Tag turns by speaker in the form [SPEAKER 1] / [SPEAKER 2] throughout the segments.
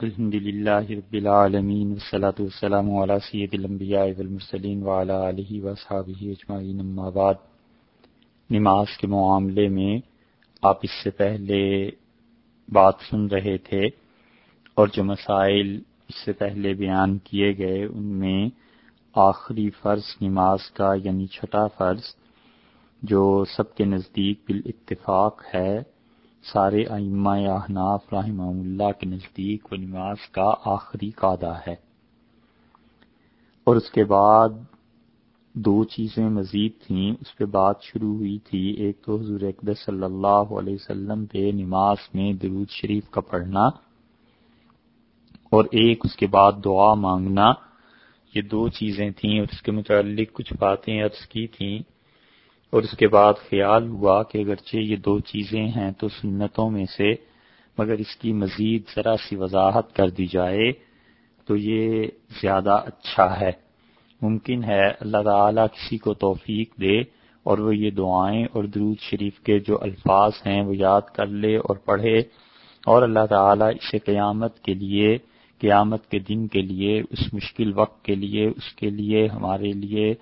[SPEAKER 1] الحمد للہ رب العالمین والصلاة والسلام علی سید الانبیاء والمرسلین وعلی آلہ وصحابہ اجمعین اما بعد. نماز کے معاملے میں آپ اس سے پہلے بات سن رہے تھے اور جو مسائل اس سے پہلے بیان کیے گئے، ان میں آخری فرض نماز کا یعنی چھٹا فرض، جو سب کے نزدیک بالاتفاق ہے سارے ائمہ احناف رحمہ اللہ کے نزدیک و نماز کا آخری قادہ ہے۔ اور اس کے بعد دو چیزیں مزید تھیں۔ اس پہ بات شروع ہوئی تھی۔ ایک تو حضور اقدس صلی اللہ علیہ وسلم پہ نماز میں درود شریف کا پڑھنا اور ایک اس کے بعد دعا مانگنا۔ یہ دو چیزیں تھیں اور اس کے متعلق کچھ باتیں عرض کی تھیں۔ اور اس کے بعد خیال ہوا کہ اگرچہ یہ دو چیزیں ہیں تو سنتوں میں سے، مگر اس کی مزید ذرا سی وضاحت کر دی جائے تو یہ زیادہ اچھا ہے۔ ممکن ہے اللہ تعالیٰ کسی کو توفیق دے اور وہ یہ دعائیں اور درود شریف کے جو الفاظ ہیں وہ یاد کر لے اور پڑھے اور اللہ تعالیٰ اسے قیامت کے لیے، قیامت کے دن کے لیے، اس مشکل وقت کے لیے، اس کے لیے، ہمارے لیے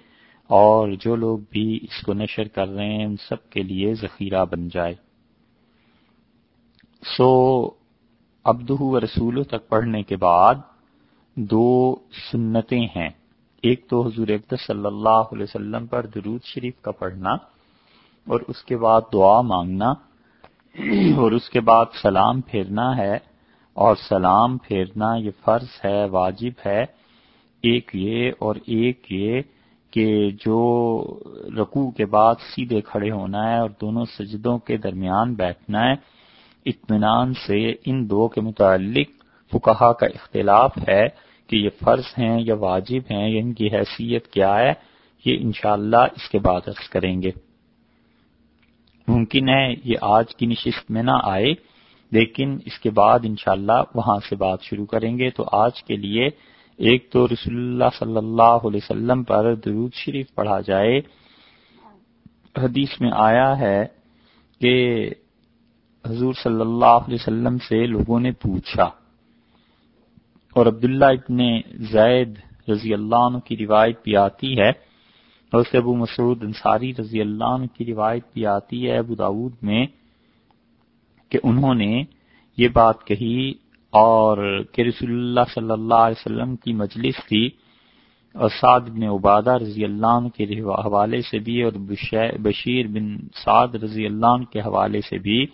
[SPEAKER 1] اور جو لوگ بھی اس کو نشر کر رہے ہیں، ان سب کے لیے ذخیرہ بن جائے۔ سو ابدہ و رسول تک پڑھنے کے بعد دو سنتیں ہیں۔ ایک تو حضور اقدس صلی اللہ علیہ وسلم پر درود شریف کا پڑھنا اور اس کے بعد دعا مانگنا اور اس کے بعد سلام پھیرنا ہے۔ اور سلام پھیرنا یہ فرض ہے، واجب ہے۔ ایک یہ اور ایک یہ۔ کہ جو رکوع کے بعد سیدھے کھڑے ہونا ہے اور دونوں سجدوں کے درمیان بیٹھنا ہے، اطمینان سے ان دو کے متعلق فکہ کا اختلاف ہے کہ یہ فرض ہیں یا واجب ہیں یا ان کی حیثیت کیا ہے، یہ انشاءاللہ اس کے بعد عرض کریں گے۔ ممکن ہے یہ آج کی نشست میں نہ آئے، لیکن اس کے بعد انشاءاللہ وہاں سے بات شروع کریں گے۔ تو آج کے لیے ایک تو رسول اللہ صلی اللہ علیہ وسلم پر درود شریف پڑھا جائے۔ حدیث میں آیا ہے کہ حضور صلی اللہ علیہ وسلم سے لوگوں نے پوچھا اور عبداللہ ابن زید رضی اللہ عنہ کی روایت بھی آتی ہے۔ اور سے ابو مسعود انصاری رضی اللہ عنہ کی روایت بھی آتی ہے ابو داود میں کہ انہوں نے یہ بات کہی اور کہ رسول اللہ صلی اللہ علیہ وسلم کی مجلس تھی، اور سعد بن عبادہ رضی اللہ عنہ کے حوالے سے بھی، اور بشیر بن سعد رضی اللہ عنہ کے حوالے سے بھی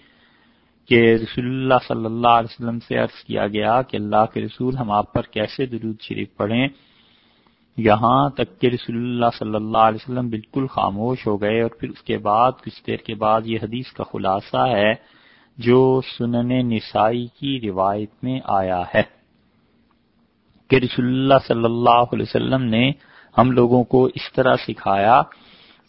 [SPEAKER 1] کہ رسول اللہ صلی اللہ علیہ وسلم سے عرض کیا گیا کہ اللہ کے رسول ہم آپ پر کیسے درود شریف پڑھیں۔ یہاں تک کہ رسول اللہ صلی اللہ علیہ وسلم بالکل خاموش ہو گئے، اور پھر اس کے بعد، کچھ دیر کے بعد یہ حدیث کا خلاصہ ہے جو سنن نسائی کی روایت میں آیا ہے کہ رسول اللہ صلی اللہ علیہ وسلم نے ہم لوگوں کو اس طرح سکھایا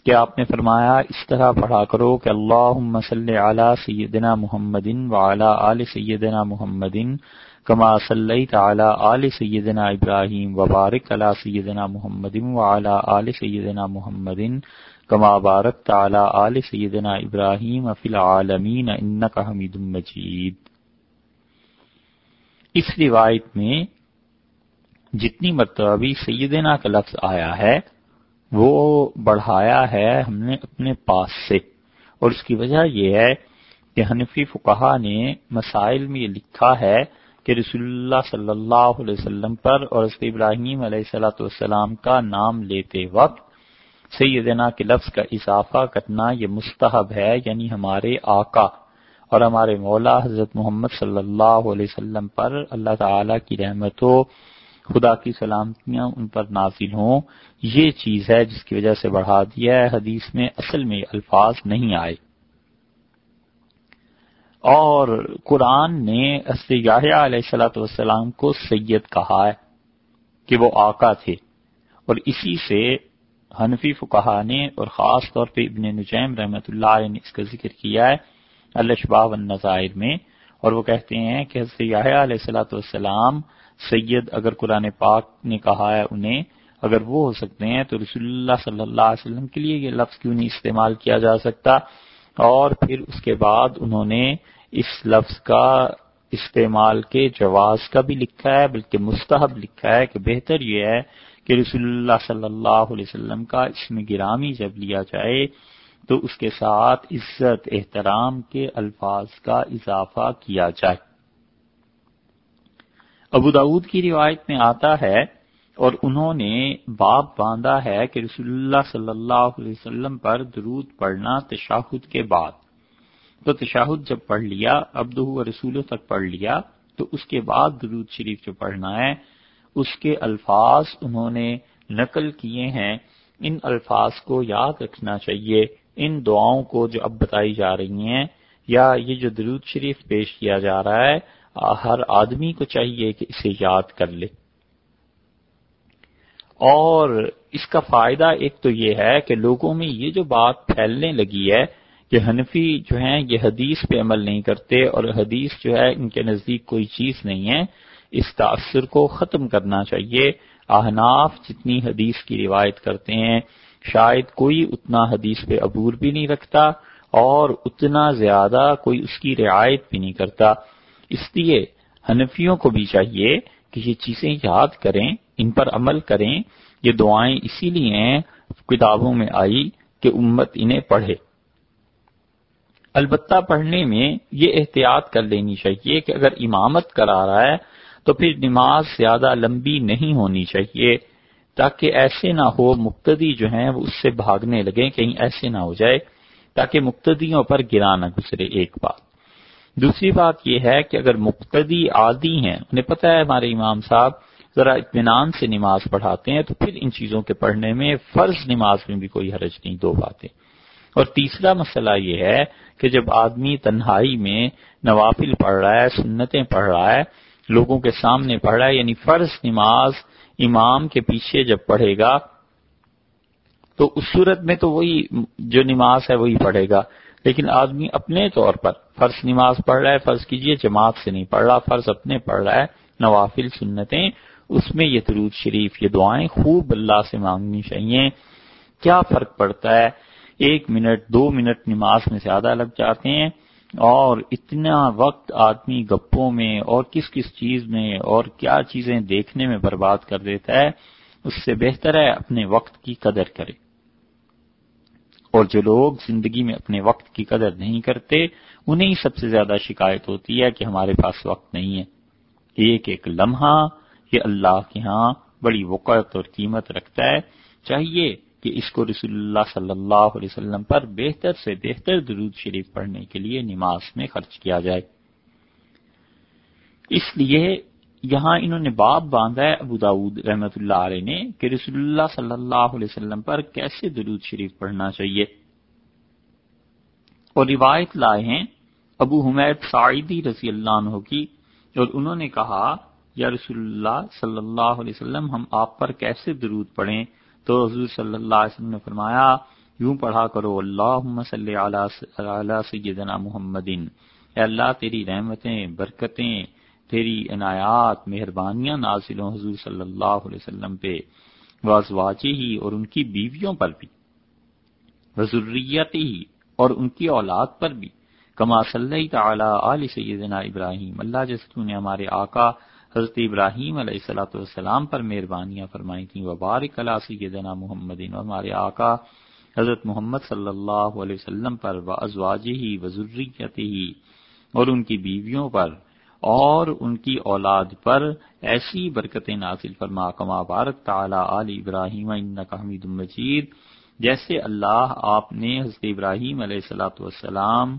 [SPEAKER 1] کہ آپ نے فرمایا، اس طرح پڑھا کرو کہ اللہ صلی علی سیدنا محمد وعلی آل سیدنا محمد کما صلی تعالی آل سیدنا ابراہیم وبارک علی سیدنا محمد وعلی آل سیدنا محمد کما بارک تعالی آل سیدنا ابراہیم فی العالمین انکا حمید مجید اس روایت میں جتنی مرتبہ بھی سیدنا کا لفظ آیا ہے، وہ بڑھایا ہے ہم نے اپنے پاس سے۔ اور اس کی وجہ یہ ہے کہ حنفی فقہا نے مسائل میں یہ لکھا ہے کہ رسول اللہ صلی اللہ علیہ وسلم پر اور اس ابراہیم علیہ السلاۃ والسلام کا نام لیتے وقت سیدنا کے لفظ کا اضافہ کرنا یہ مستحب ہے یعنی ہمارے آقا اور ہمارے مولا حضرت محمد صلی اللہ علیہ وسلم پر اللہ تعالی کی رحمت ہو خدا کی سلامتیاں ان پر نازل ہوں۔ یہ چیز ہے جس کی وجہ سے بڑھا دیا ہے، حدیث میں اصل میں الفاظ نہیں آئے۔ اور قرآن نے علیہ السلاۃ والسلام کو سید کہا ہے کہ وہ آقا تھے اور اسی سے حنفی فکہ نے اور خاص طور پہ ابن نجیم رحمۃ اللہ علیہ نے اس کا ذکر کیا ہے الشباب النظائر میں، اور وہ کہتے ہیں کہ حضرت علیہ السلاۃ والسلام سید اگر قرآن پاک نے کہا ہے انہیں، اگر وہ ہو سکتے ہیں تو رسول اللہ صلی اللہ علیہ وسلم کے لیے یہ لفظ کیوں نہیں استعمال کیا جا سکتا؟ اور پھر اس کے بعد انہوں نے اس لفظ کا استعمال کے جواز کا بھی لکھا ہے، بلکہ مستحب لکھا ہے کہ بہتر یہ ہے کہ رسول اللہ صلی اللہ علیہ وسلم کا اس میں گرامی جب لیا جائے تو اس کے ساتھ عزت، احترام کے الفاظ کا اضافہ کیا جائے۔ ابو داود کی روایت میں آتا ہے اور انہوں نے باب باندھا ہے کہ رسول اللہ صلی اللہ علیہ وسلم پر درود پڑھنا تشاہد کے بعد۔ تو تشاہد جب پڑھ لیا ابدو و رسولوں تک پڑھ لیا، تو اس کے بعد درود شریف جو پڑھنا ہے اس کے الفاظ انہوں نے نقل کیے ہیں، ان الفاظ کو یاد رکھنا چاہیے۔ ان دعاؤں کو جو اب بتائی جا رہی ہیں، یا یہ جو درود شریف پیش کیا جا رہا ہے، ہر آدمی کو چاہیے کہ اسے یاد کر لے۔ اور اس کا فائدہ ایک تو یہ ہے کہ لوگوں میں یہ جو بات پھیلنے لگی ہے کہ حنفی جو ہیں، یہ حدیث پہ عمل نہیں کرتے اور حدیث جو ہے، ان کے نزدیک کوئی چیز نہیں ہے۔ اس تاثر کو ختم کرنا چاہیے۔ احناف جتنی حدیث کی روایت کرتے ہیں، شاید کوئی اتنا حدیث پہ عبور بھی نہیں رکھتا اور اتنا زیادہ کوئی اس کی رعایت بھی نہیں کرتا۔ اس لیے حنفیوں کو بھی چاہیے کہ یہ چیزیں یاد کریں، ان پر عمل کریں۔ یہ دعائیں اسی لیے ہیں، کتابوں میں آئی کہ امت انہیں پڑھے۔ البتہ پڑھنے میں یہ احتیاط کر لینی چاہیے کہ اگر امامت کرا رہا ہے تو پھر نماز زیادہ لمبی نہیں ہونی چاہیے تاکہ ایسے نہ ہو مقتدی جو ہیں وہ اس سے بھاگنے لگے کہیں ایسے نہ ہو جائے تاکہ مقتدیوں پر گرا نہ گزرے ایک بات۔ دوسری بات یہ ہے کہ اگر مقتدی عادی ہیں، انہیں پتہ ہے ہمارے امام صاحب ذرا اطمینان سے نماز پڑھاتے ہیں تو پھر ان چیزوں کے پڑھنے میں فرض نماز میں بھی کوئی حرج نہیں، دو باتیں۔ اور تیسرا مسئلہ یہ ہے کہ جب آدمی تنہائی میں نوافل پڑھ رہا ہے، سنتیں پڑھ رہا ہے لوگوں کے سامنے پڑھ رہا ہے یعنی فرض نماز امام کے پیچھے جب پڑھے گا، تو اس صورت میں تو وہی جو نماز ہے وہی پڑھے گا۔ لیکن آدمی اپنے طور پر فرض نماز پڑھ رہا ہے، فرض کیجیے جماعت سے نہیں پڑھ رہا، فرض اپنے پڑھ رہا ہے، نوافل سنتیں، اس میں یہ درود شریف، یہ دعائیں خوب اللہ سے مانگنی چاہیے۔ کیا فرق پڑتا ہے؟ ایک منٹ، دو منٹ نماز میں زیادہ لگ جاتے ہیں۔ اور اتنا وقت آدمی گپوں میں اور کس کس چیز میں اور کیا چیزیں دیکھنے میں برباد کر دیتا ہے، اس سے بہتر ہے اپنے وقت کی قدر کرے۔ اور جو لوگ زندگی میں اپنے وقت کی قدر نہیں کرتے، انہیں سب سے زیادہ شکایت ہوتی ہے کہ ہمارے پاس وقت نہیں ہے۔ ایک ایک لمحہ یہ اللہ کے ہاں بڑی وقت اور قیمت رکھتا ہے۔ چاہیے کہ اس کو رسول اللہ صلی اللہ علیہ وسلم پر بہتر سے بہتر درود شریف پڑھنے کے لیے نماز میں خرچ کیا جائے۔ اس لیے یہاں انہوں نے باب باندھا ہے ابو داود رحمت اللہ علیہ نے کہ رسول اللہ صلی اللہ علیہ وسلم پر کیسے درود شریف پڑھنا چاہیے۔ اور روایت لائے ہیں ابو حمید سعیدی رضی اللہ عنہ کی اور انہوں نے کہا، یا رسول اللہ صلی اللہ علیہ وسلم، ہم آپ پر کیسے درود پڑھیں؟ تو حضور صلی اللہ علیہ وسلم نے فرمایا، یوں پڑھا کرو اللہ صلی علی سیدنا محمد اے اللہ، تیری رحمتیں، برکتیں، تیری عنایات، مہربانیاں نازل حضور صلی اللہ علیہ وسلم پہ۔ وازواجی ہی اور ان کی بیویوں پر بھی وزریت ہی اور ان کی اولاد پر بھی۔ کما صلی تعالی علی سیدنا ابراہیم۔ اللہ جس نے ہمارے آقا حضرت ابراہیم علیہ السلاۃ والسلام پر مہربانیاں فرمائی تھیں، وبارک اللہ سیدنا محمد اور ہمارے آقا حضرت محمد صلی اللہ علیہ وسلم پر و ازواج ہی وضریت ہی اور ان کی بیویوں پر اور ان کی اولاد پر ایسی برکت نازل فرما، کما بارک تعالی علی ابراہیم حمید مجید۔ جیسے اللہ آپ نے حضرت ابراہیم علیہ السلاۃ والسلام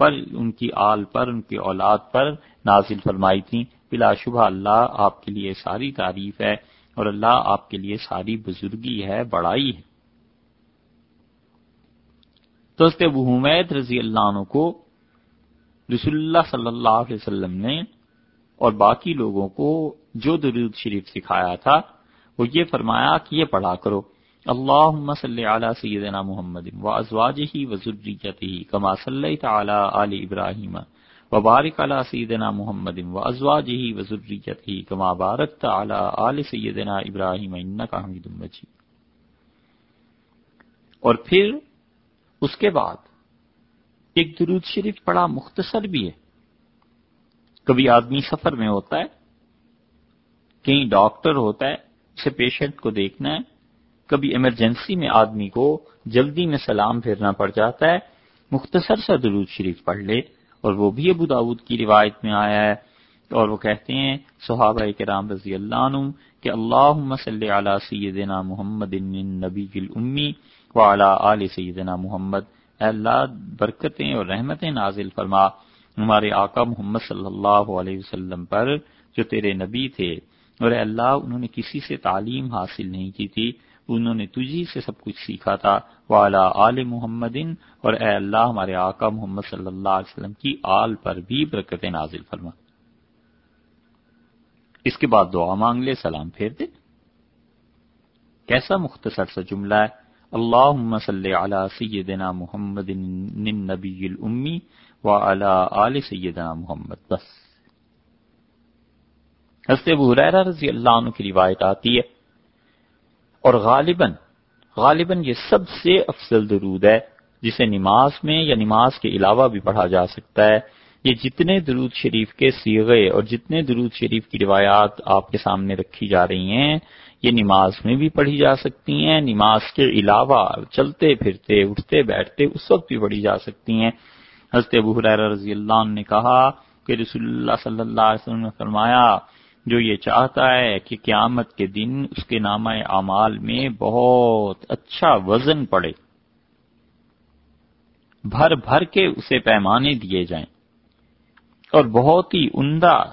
[SPEAKER 1] پر، ان کی آل پر، ان کی اولاد پر نازل فرمائی تھی بلا شبہ اللہ آپ کے لیے ساری تعریف ہے اور اللہ آپ کے لیے ساری بزرگی ہے، بڑائی ہے۔ تو ابو حمید رضی اللہ عنہ کو رسول اللہ صلی اللہ علیہ وسلم نے اور باقی لوگوں کو جو درود شریف سکھایا تھا، وہ یہ فرمایا کہ یہ پڑھا کرو۔ اللہ صلی علی سیدنا محمد و ازواجہ و ذریتہ کما صلی تعالی علی ابراہیم۔ وبارک علی سیدنا محمد و ازواجہ و ذریتہ کما بارکت علی آل سیدنا ابراہیم انکا حمید مجید۔ اور پھر اس کے بعد ایک درود شریف بڑا مختصر بھی ہے۔ کبھی آدمی سفر میں ہوتا ہے، کہیں ڈاکٹر ہوتا ہے، اسے پیشنٹ کو دیکھنا ہے، کبھی ایمرجنسی میں آدمی کو جلدی میں سلام پھیرنا پڑ جاتا ہے۔ مختصر سا درود شریف پڑھ لے۔ اور وہ بھی ابو داود کی روایت میں آیا ہے اور وہ کہتے ہیں، صحابہ کرام رضی اللہ عنہ کہ اللہ صلی علی سیدنا محمد نبی الامی وعلی آل سیدنا محمد۔ اے اللہ، برکتیں اور رحمتیں نازل فرما۔ ہمارے آقا محمد صلی اللہ علیہ وسلم پر جو تیرے نبی تھے۔ اور اے اللہ، انہوں نے کسی سے تعلیم حاصل نہیں کی تھی۔ انہوں نے تجھی سے سب کچھ سیکھا تھا۔ والا آل محمد اور اے اللہ ہمارے آقا محمد صلی اللہ علیہ وسلم کی آل پر بھی برکت نازل فرما۔ اس کے بعد دعا مانگ لے، سلام پھیر دے۔ کیسا مختصر سا جملہ ہے۔ اللہ صلی علی سیدنا محمد نبی الامی و آل سیدنا محمد، بس۔ حضرت ابو حریرہ رضی اللہ عنہ کی روایت آتی ہے۔ اور غالباً غالباً یہ سب سے افضل درود ہے جسے نماز میں یا نماز کے علاوہ بھی پڑھا جا سکتا ہے۔ یہ جتنے درود شریف کے سیغے اور جتنے درود شریف کی روایات آپ کے سامنے رکھی جا رہی ہیں، یہ نماز میں بھی پڑھی جا سکتی ہیں، نماز کے علاوہ چلتے پھرتے، اٹھتے بیٹھتے اس وقت بھی پڑھی جا سکتی ہیں۔ حضرت ابو حریر رضی اللہ عنہ نے کہا کہ رسول اللہ صلی اللہ علیہ وسلم نے فرمایا جو یہ چاہتا ہے کہ قیامت کے دن اس کے نامہ اعمال میں بہت اچھا وزن پڑے۔ بھر بھر کے اسے پیمانے دیے جائیں۔ اور بہت ہی عمدہ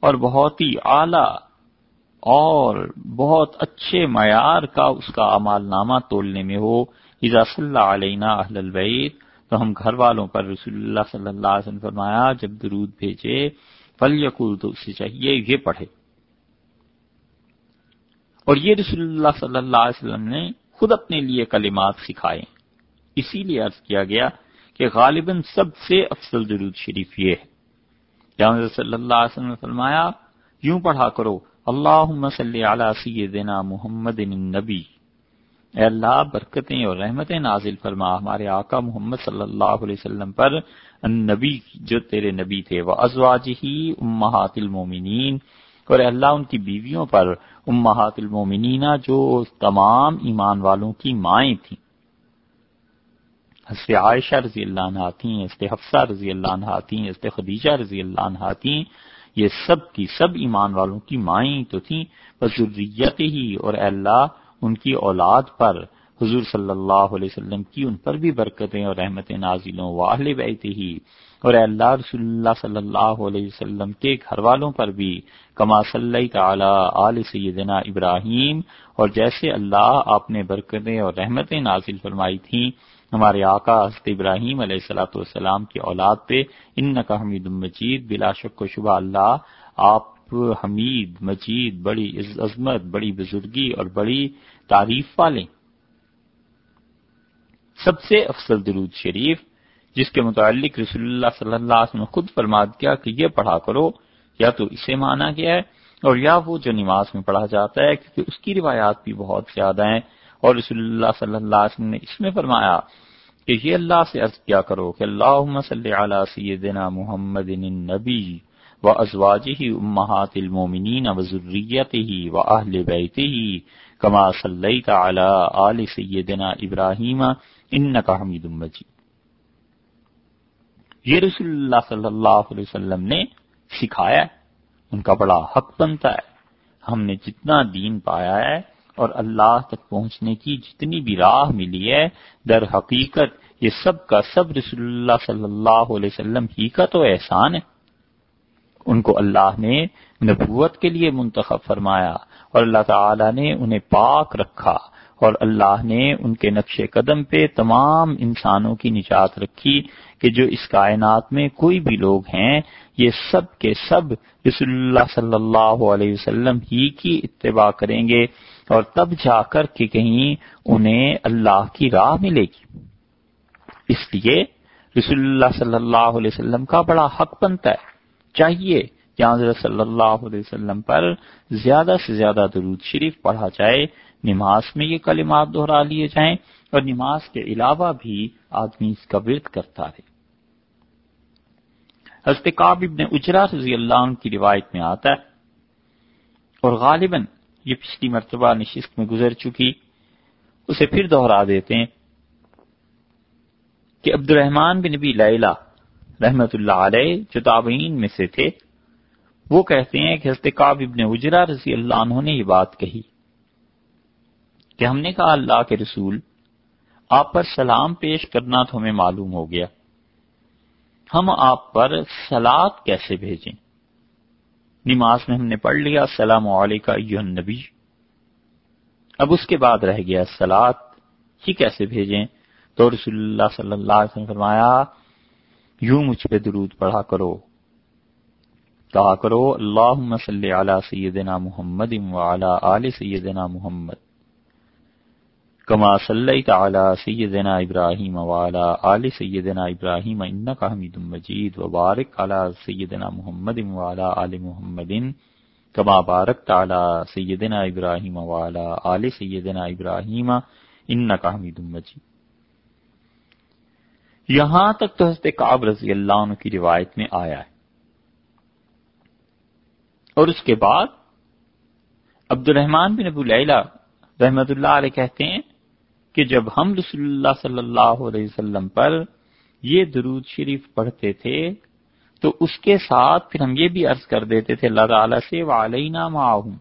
[SPEAKER 1] اور بہت ہی اعلی اور بہت اچھے معیار کا اس کا امال نامہ تولنے میں ہو۔ اذا صلی اللہ علیہ اہل البیت، تو ہم گھر والوں پر رسول اللہ صلی اللہ علیہ وسلم فرمایا، جب درود بھیجے فل یقول تو اسے چاہیے، یہ پڑھے۔ اور یہ رسول اللہ صلی اللہ علیہ وسلم نے خود اپنے لیے کلمات سکھائے۔ اسی لیے عرض کیا گیا کہ غالباً سب سے افضل درود شریف یہ ہے۔ جہاں صلی اللہ علیہ وسلم نے فرمایا، یوں پڑھا کرو اللہ صلی علی سیدنا محمد النبی۔ اے اللہ، برکتیں اور رحمتیں نازل فرما۔ ہمارے آقا محمد صلی اللہ علیہ وسلم پر النبی جو تیرے نبی تھے وہ ازواج ہی امہات المومنین اور اللہ، ان کی بیویوں پر امہات المومنین جو تمام ایمان والوں کی مائیں تھیں۔ حضرت عائشہ رضی اللہ عنہ تھیں، حضرت حفصہ رضی اللہ عنہ تھیں، حضرت خدیجہ رضی اللہ عنہ تھیں۔ یہ سب کی سب ایمان والوں کی مائیں تو تھیں۔ بس ضروریت ہی اور اللہ، ان کی اولاد پر حضور صلی اللہ علیہ وسلم کی ان پر بھی برکتیں اور رحمت نازلوں واہل بیت ہی۔ اور اللہ، رسول اللہ صلی اللہ علیہ وسلم کے گھر والوں پر بھی، کما صلی تعالی آل سیدنا ابراہیم۔ اور جیسے اللہ آپ نے برکتیں اور رحمتیں نازل فرمائی تھیں، ہمارے آقا حضرت ابراہیم علیہ السلاۃ والسلام کی اولاد پہ ان کا حمید مجید، بلا شک و شبہ اللہ، آپ حمید، مجید، بڑی عظمت، بڑی بزرگی اور بڑی تعریف والے۔ سب سے افضل درود شریف، جس کے متعلق رسول اللہ صلی اللہ علیہ وسلم خود فرماد کیا کہ یہ پڑھا کرو، یا تو اسے مانا گیا ہے اور یا وہ جو نماز میں پڑھا جاتا ہے، کیونکہ اس کی روایات بھی بہت زیادہ ہیں۔ اور رسول اللہ صلی اللہ علیہ وسلم نے اس میں فرمایا کہ یہ اللہ سے عرض کیا کرو کہ اللہ صلی علی سیدنا محمد النبی و ازواج ہی امہات المومنین و ضروریت ہی و اہل بیت ہی کما صلی تعالی آل سیدنا ابراہیم ان کا حمید مجید یہ رسول اللہ صلی اللہ علیہ وسلم نے سکھایا ان کا بڑا حق بنتا ہے۔ ہم نے جتنا دین پایا ہے اور اللہ تک پہنچنے کی جتنی بھی راہ ملی ہے، در حقیقت یہ سب کا سب رسول اللہ صلی اللہ علیہ وسلم ہی کا تو احسان ہے۔ ان کو اللہ نے نبوت کے لیے منتخب فرمایا اور اللہ تعالی نے انہیں پاک رکھا۔ اور اللہ نے ان کے نقش قدم پہ تمام انسانوں کی نجات رکھی کہ جو اس کائنات میں کوئی بھی لوگ ہیں، یہ سب کے سب رسول اللہ صلی اللہ علیہ وسلم ہی کی اتباع کریں گے اور تب جا کر کہ کہیں انہیں اللہ کی راہ ملے گی۔ اس لیے رسول اللہ صلی اللہ علیہ وسلم کا بڑا حق بنتا ہے۔ چاہیے کہ حضرت صلی اللہ علیہ وسلم پر زیادہ سے زیادہ درود شریف پڑھا جائے۔ نماز میں یہ کلمات دہرا لیے جائیں اور نماز کے علاوہ بھی آدمی اس کا ورد کرتا رہے۔ حضرت کاب ابن اجرا رضی اللہ عنہ کی روایت میں آتا ہے، اور غالباً یہ پچھلی مرتبہ نشست میں گزر چکی، اسے پھر دوہرا دیتے ہیں کہ عبد الرحمان بن نبی لیلا رحمت اللہ علیہ جو تابعین میں سے تھے، وہ کہتے ہیں کہ حضرت کاب ابن اجرا رضی اللہ عنہ نے یہ بات کہی۔ کہ ہم نے کہا اللہ کے رسول، آپ پر سلام پیش کرنا تو ہمیں معلوم ہو گیا۔ ہم آپ پر سلاد کیسے بھیجیں؟ نماز میں ہم نے پڑھ لیا، السلام علیکم نبی اب اس کے بعد رہ گیا سلاد ہی کیسے بھیجیں؟ تو رسول اللہ صلی اللہ علیہ وسلم فرمایا، یوں مجھ پہ درود پڑھا کرو۔ کہا کرو اللہ صلی علی سیدنا محمد وعلی آل سیدنا محمد۔ کما صلی تعالی سیدنا ابراہیم وعلی آل سیدنا ابراہیم انکا حمید مجید وبارک علی سیدنا محمد وعلی آل محمد کما بارک تعالی سیدنا ابراہیم وعلی آل سیدنا ابراہیم انکا حمید مجید یہاں تک تو حضرت کعب رضی اللہ عنہ کی روایت میں آیا ہے۔ اور اس کے بعد عبد الرحمان بن ابو لیلہ رحمت اللہ علیہ کہتے ہیں کہ جب ہم رسول اللہ صلی اللہ علیہ وسلم پر یہ درود شریف پڑھتے تھے، تو اس کے ساتھ پھر ہم یہ بھی عرض کر دیتے تھے، اللہ تعالی سے وعلینا معاہم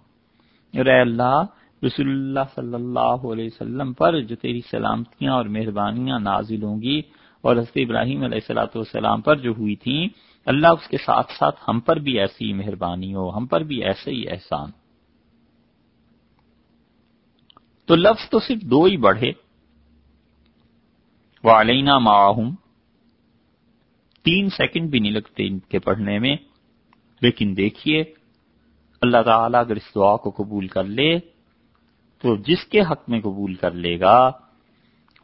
[SPEAKER 1] اے اللہ، رسول اللہ صلی اللہ علیہ وسلم پر جو تیری سلامتیاں اور مہربانیاں نازل ہوں گی، اور حضرت ابراہیم علیہ السلاۃ والسلام پر جو ہوئی تھیں، اللہ اس کے ساتھ ساتھ ہم پر بھی ایسی مہربانی ہو، ہم پر بھی ایسے ہی احسان۔ تو لفظ تو صرف دو ہی بڑھے والینا معاہم تین سیکنڈ بھی نہیں لگتے ان کے پڑھنے میں۔ لیکن دیکھیے، اللہ تعالیٰ اگر اس دعا کو قبول کر لے، تو جس کے حق میں قبول کر لے گا،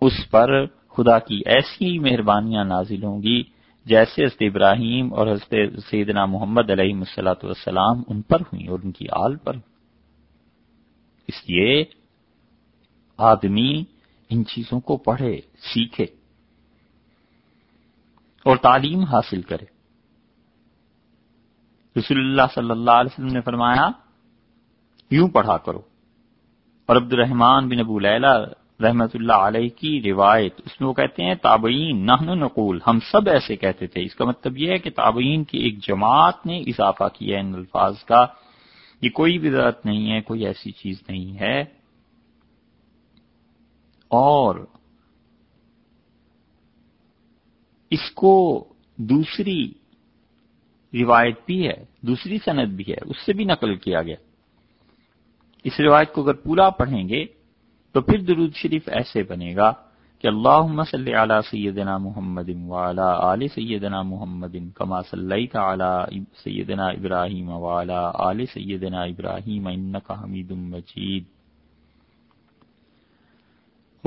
[SPEAKER 1] اس پر خدا کی ایسی مہربانیاں نازل ہوں گی، جیسے حضرت ابراہیم اور حضرت سیدنا محمد علیہ مسلاۃ والسلام ان پر ہوئی اور ان کی آل پر اس لیے آدمی ان چیزوں کو پڑھے، سیکھے اور تعلیم حاصل کرے۔ رسول اللہ صلی اللہ علیہ وسلم نے فرمایا، یوں پڑھا کرو۔ اور عبد الرحمان بن ابو لیلہ رحمت اللہ علیہ کی روایت، اس میں وہ کہتے ہیں، تابعین، نحن نقول، ہم سب ایسے کہتے تھے۔ اس کا مطلب یہ ہے کہ تابعین کی ایک جماعت نے اضافہ کیا ان الفاظ کا، یہ کوئی بھی ضرورت نہیں ہے، کوئی ایسی چیز نہیں ہے۔ اور اس کو دوسری روایت بھی ہے، دوسری صنعت بھی ہے، اس سے بھی نقل کیا گیا۔ اس روایت کو اگر پورا پڑھیں گے تو پھر درود شریف ایسے بنے گا کہ اللہ صلی علی سیدنا محمد وعلا آل سیدنا محمد کما صلیت علی سیدنا ابراہیم وعلا آل سیدنا ابراہیم انکا حمید مجید۔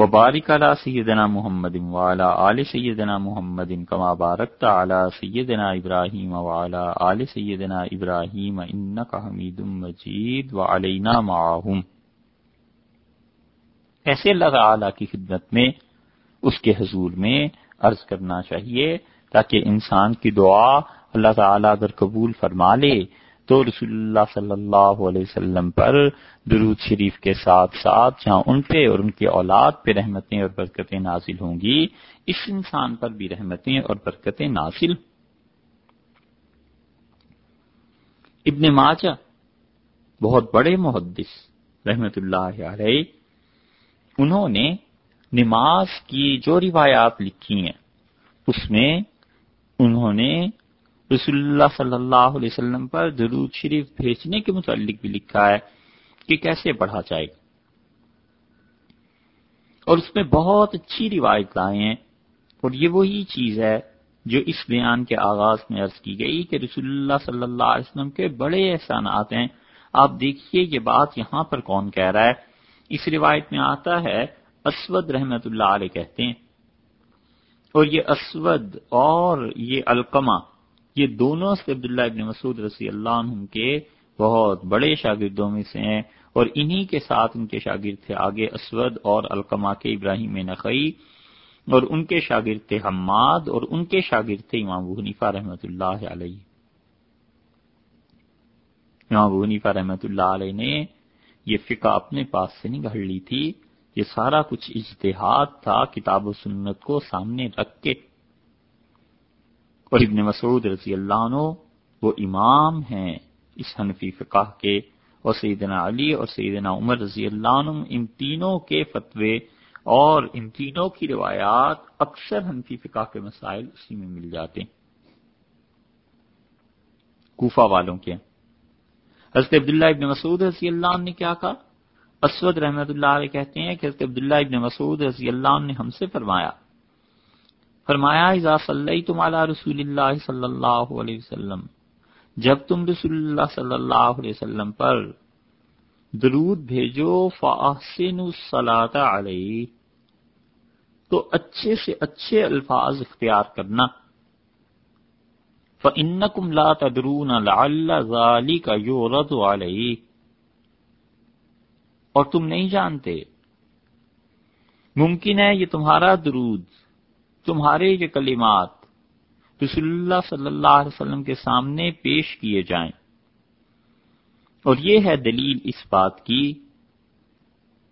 [SPEAKER 1] وبارک علی سیدنا محمد وعلا آل سیدنا محمد کما بارکت علی سیدنا ابراہیم وعلا آل سیدنا ابراہیم انکا حمید مجید وعلینا معاہم ایسے اللہ تعالی کی خدمت میں، اس کے حضور میں عرض کرنا چاہیے تاکہ انسان کی دعا اللہ تعالیٰ اگر قبول فرما لے تو رسول اللہ صلی اللہ علیہ وسلم پر درود شریف کے ساتھ ساتھ جہاں ان پہ اور ان کے اولاد پہ رحمتیں اور برکتیں نازل ہوں گی، اس انسان پر بھی رحمتیں اور برکتیں نازل۔ ابن ماجہ، بہت بڑے محدث رحمت اللہ علیہ، انہوں نے نماز کی جو روایات لکھی ہیں، اس میں انہوں نے رسول اللہ صلی اللہ علیہ وسلم پر درود شریف بھیجنے کے متعلق بھی لکھا ہے کہ کیسے پڑھا جائے گا۔ اور اس میں بہت اچھی روایت لائے ہیں اور یہ وہی چیز ہے جو اس بیان کے آغاز میں عرض کی گئی کہ رسول اللہ صلی اللہ علیہ وسلم کے بڑے احسانات ہیں۔ آپ دیکھیے یہ بات یہاں پر کون کہہ رہا ہے۔ اس روایت میں آتا ہے، اسود رحمت اللہ علیہ کہتے ہیں۔ اور یہ اسود اور یہ القما یہ دونوں سے عبداللہ ابن مسعود رسی اللہ عنہ کے بہت بڑے شاگردوں میں سے ہیں اور انہی کے ساتھ ان کے شاگرد تھے آگے اسود اور القما کے ابراہیم نقی اور ان کے شاگرد تھے حماد اور ان کے شاگرد تھے امام ابو حنیفہ رحمۃ اللہ علیہ۔ امام ابو حنیفہ رحمۃ اللہ علیہ نے یہ فقہ اپنے پاس سے نہیں گھڑ لی تھی۔ یہ سارا کچھ اجتہاد تھا، کتاب و سنت کو سامنے رکھ کے اور ابن مسعود رضی اللہ عنہ وہ امام ہیں اس حنفی فقہ کے، اور سیدنا علی اور سیدنا عمر رضی اللہ عنہ ان تینوں کے فتوے اور ان تینوں کی روایات اکثر حنفی فقہ کے مسائل اسی میں مل جاتے ہیں۔ کوفہ والوں کے۔ حضرت عبداللہ ابن مسعود رضی اللہ عنہ نے کیا کہا؟ اسود رحمت اللہ علیہ کہتے ہیں کہ حضرت عبداللہ ابن مسعود رضی اللہ عنہ نے ہم سے فرمایا فرمایا، اذا علی رسول اللہ صلی اللہ علیہ وسلم، جب تم رسول اللہ صلی اللہ علیہ وسلم پر درود بھیجو فاحسن الصلاۃ علیہ، تو اچھے سے اچھے الفاظ اختیار کرنا۔ فَإِنَّكُمْ لَا تَدْرُونَ لَعَلَّ ذَلِكَ يُرَدُ عَلَيْهِ اور تم نہیں جانتے۔ ممکن ہے یہ تمہارا درود تمہارے یہ کلمات رسول اللہ صلی اللہ علیہ وسلم کے سامنے پیش کیے جائیں۔ اور یہ ہے دلیل اس بات کی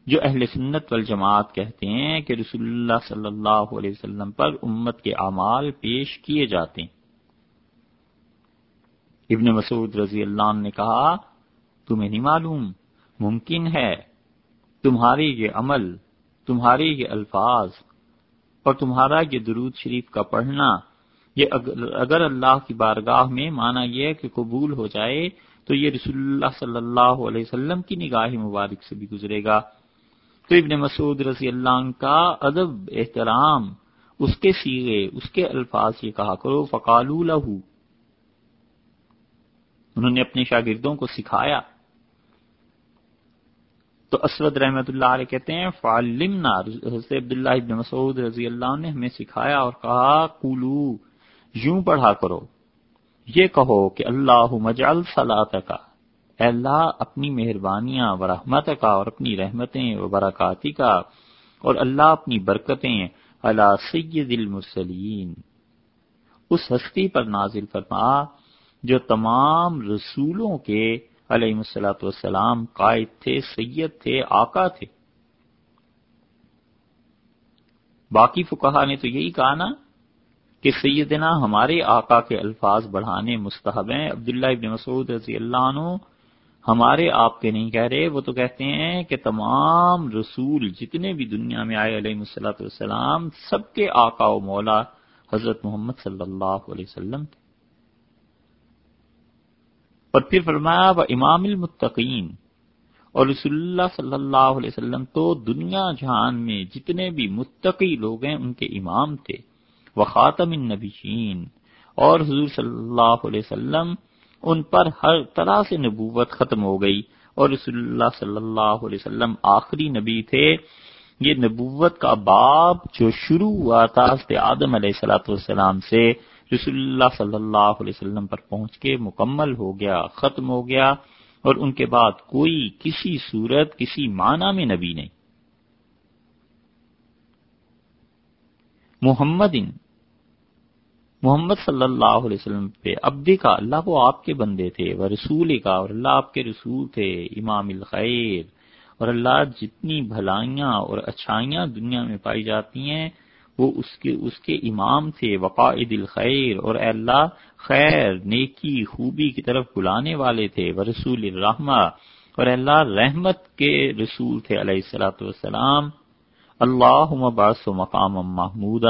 [SPEAKER 1] جو اہل سنت والجماعت کہتے ہیں کہ رسول اللہ صلی اللہ علیہ وسلم پر امت کے اعمال پیش کیے جاتے ہیں۔ ابن مسعود رضی اللہ عنہ نے کہا، تمہیں نہیں معلوم، ممکن ہے تمہارے یہ عمل، تمہارے یہ الفاظ اور تمہارا یہ درود شریف کا پڑھنا، یہ اگر اللہ کی بارگاہ میں مانا یہ کہ قبول ہو جائے، تو یہ رسول اللہ صلی اللہ علیہ وسلم کی نگاہ مبارک سے بھی گزرے گا۔ تو ابن مسعود رضی اللہ عنہ کا ادب، احترام، اس کے سیغے، اس کے الفاظ یہ کہا کرو فقالو لہو انہوں نے اپنے شاگردوں کو سکھایا۔ تو اسود رحمت اللہ علیہ کہتے ہیں، فعلمنا حضرت عبداللہ ابن مسعود رضی اللہ عنہ نے ہمیں سکھایا اور کہا قولو یوں پڑھا کرو۔ یہ کہو کہ اللہ مجعل صلات کا اے اللہ، اپنی مہربانیاں و رحمت کا اور اپنی رحمتیں و برکاتی کا اور اللہ، اپنی برکتیں۔ اللہ سید المرسلین۔ اس ہستی پر نازل فرما، جو تمام رسولوں کے علیہ السلاۃ والسلام، قائد تھے، سید تھے، آقا تھے۔ باقی فکہ نے تو یہی کہا نا کہ سیدنا ہمارے آقا کے الفاظ بڑھانے مستحب ہیں۔ عبداللہ ابن مسعود رضی اللہ عنہ ہمارے آپ کے نہیں کہہ رہے، وہ تو کہتے ہیں کہ تمام رسول جتنے بھی دنیا میں آئے علیہ السلاۃ والسلام، سب کے آقا و مولا حضرت محمد صلی اللہ علیہ وسلم تھے۔ اور پھر فرمایا وہ امام المتقین اور رسول اللہ صلی اللہ علیہ وسلم تو دنیا جہان میں جتنے بھی متقی لوگ ہیں، ان کے امام تھے۔ وہ خاتم النبیین۔ اور حضور صلی اللہ علیہ وسلم ان پر ہر طرح سے نبوت ختم ہو گئی۔ اور رسول اللہ صلی اللہ علیہ وسلم آخری نبی تھے۔ یہ نبوت کا باب جو شروع ہوا تھا آدم علیہ السلاۃ والسلام سے رسول اللہ صلی اللہ علیہ وسلم پر پہنچ کے مکمل ہو گیا، ختم ہو گیا، اور ان کے بعد کوئی کسی صورت، کسی معنی میں نبی نہیں۔ محمد ان، محمد صلی اللہ علیہ وسلم پہ اب دیکھا، اللہ وہ آپ کے بندے تھے، وہ رسول کا، اور اللہ آپ کے رسول تھے، امام الخیر۔ اور اللہ جتنی بھلائیاں اور اچھائیاں دنیا میں پائی جاتی ہیں وہ اس کے اس کے امام تھے، وقائد الخیر، اور اے اللہ خیر، نیکی، خوبی کی طرف بلانے والے تھے وہ رسول الرحمہ۔ اور اے اللہ رحمت کے رسول تھے علیہ السلاۃ والسلام۔ اللہ باس و مقام محمود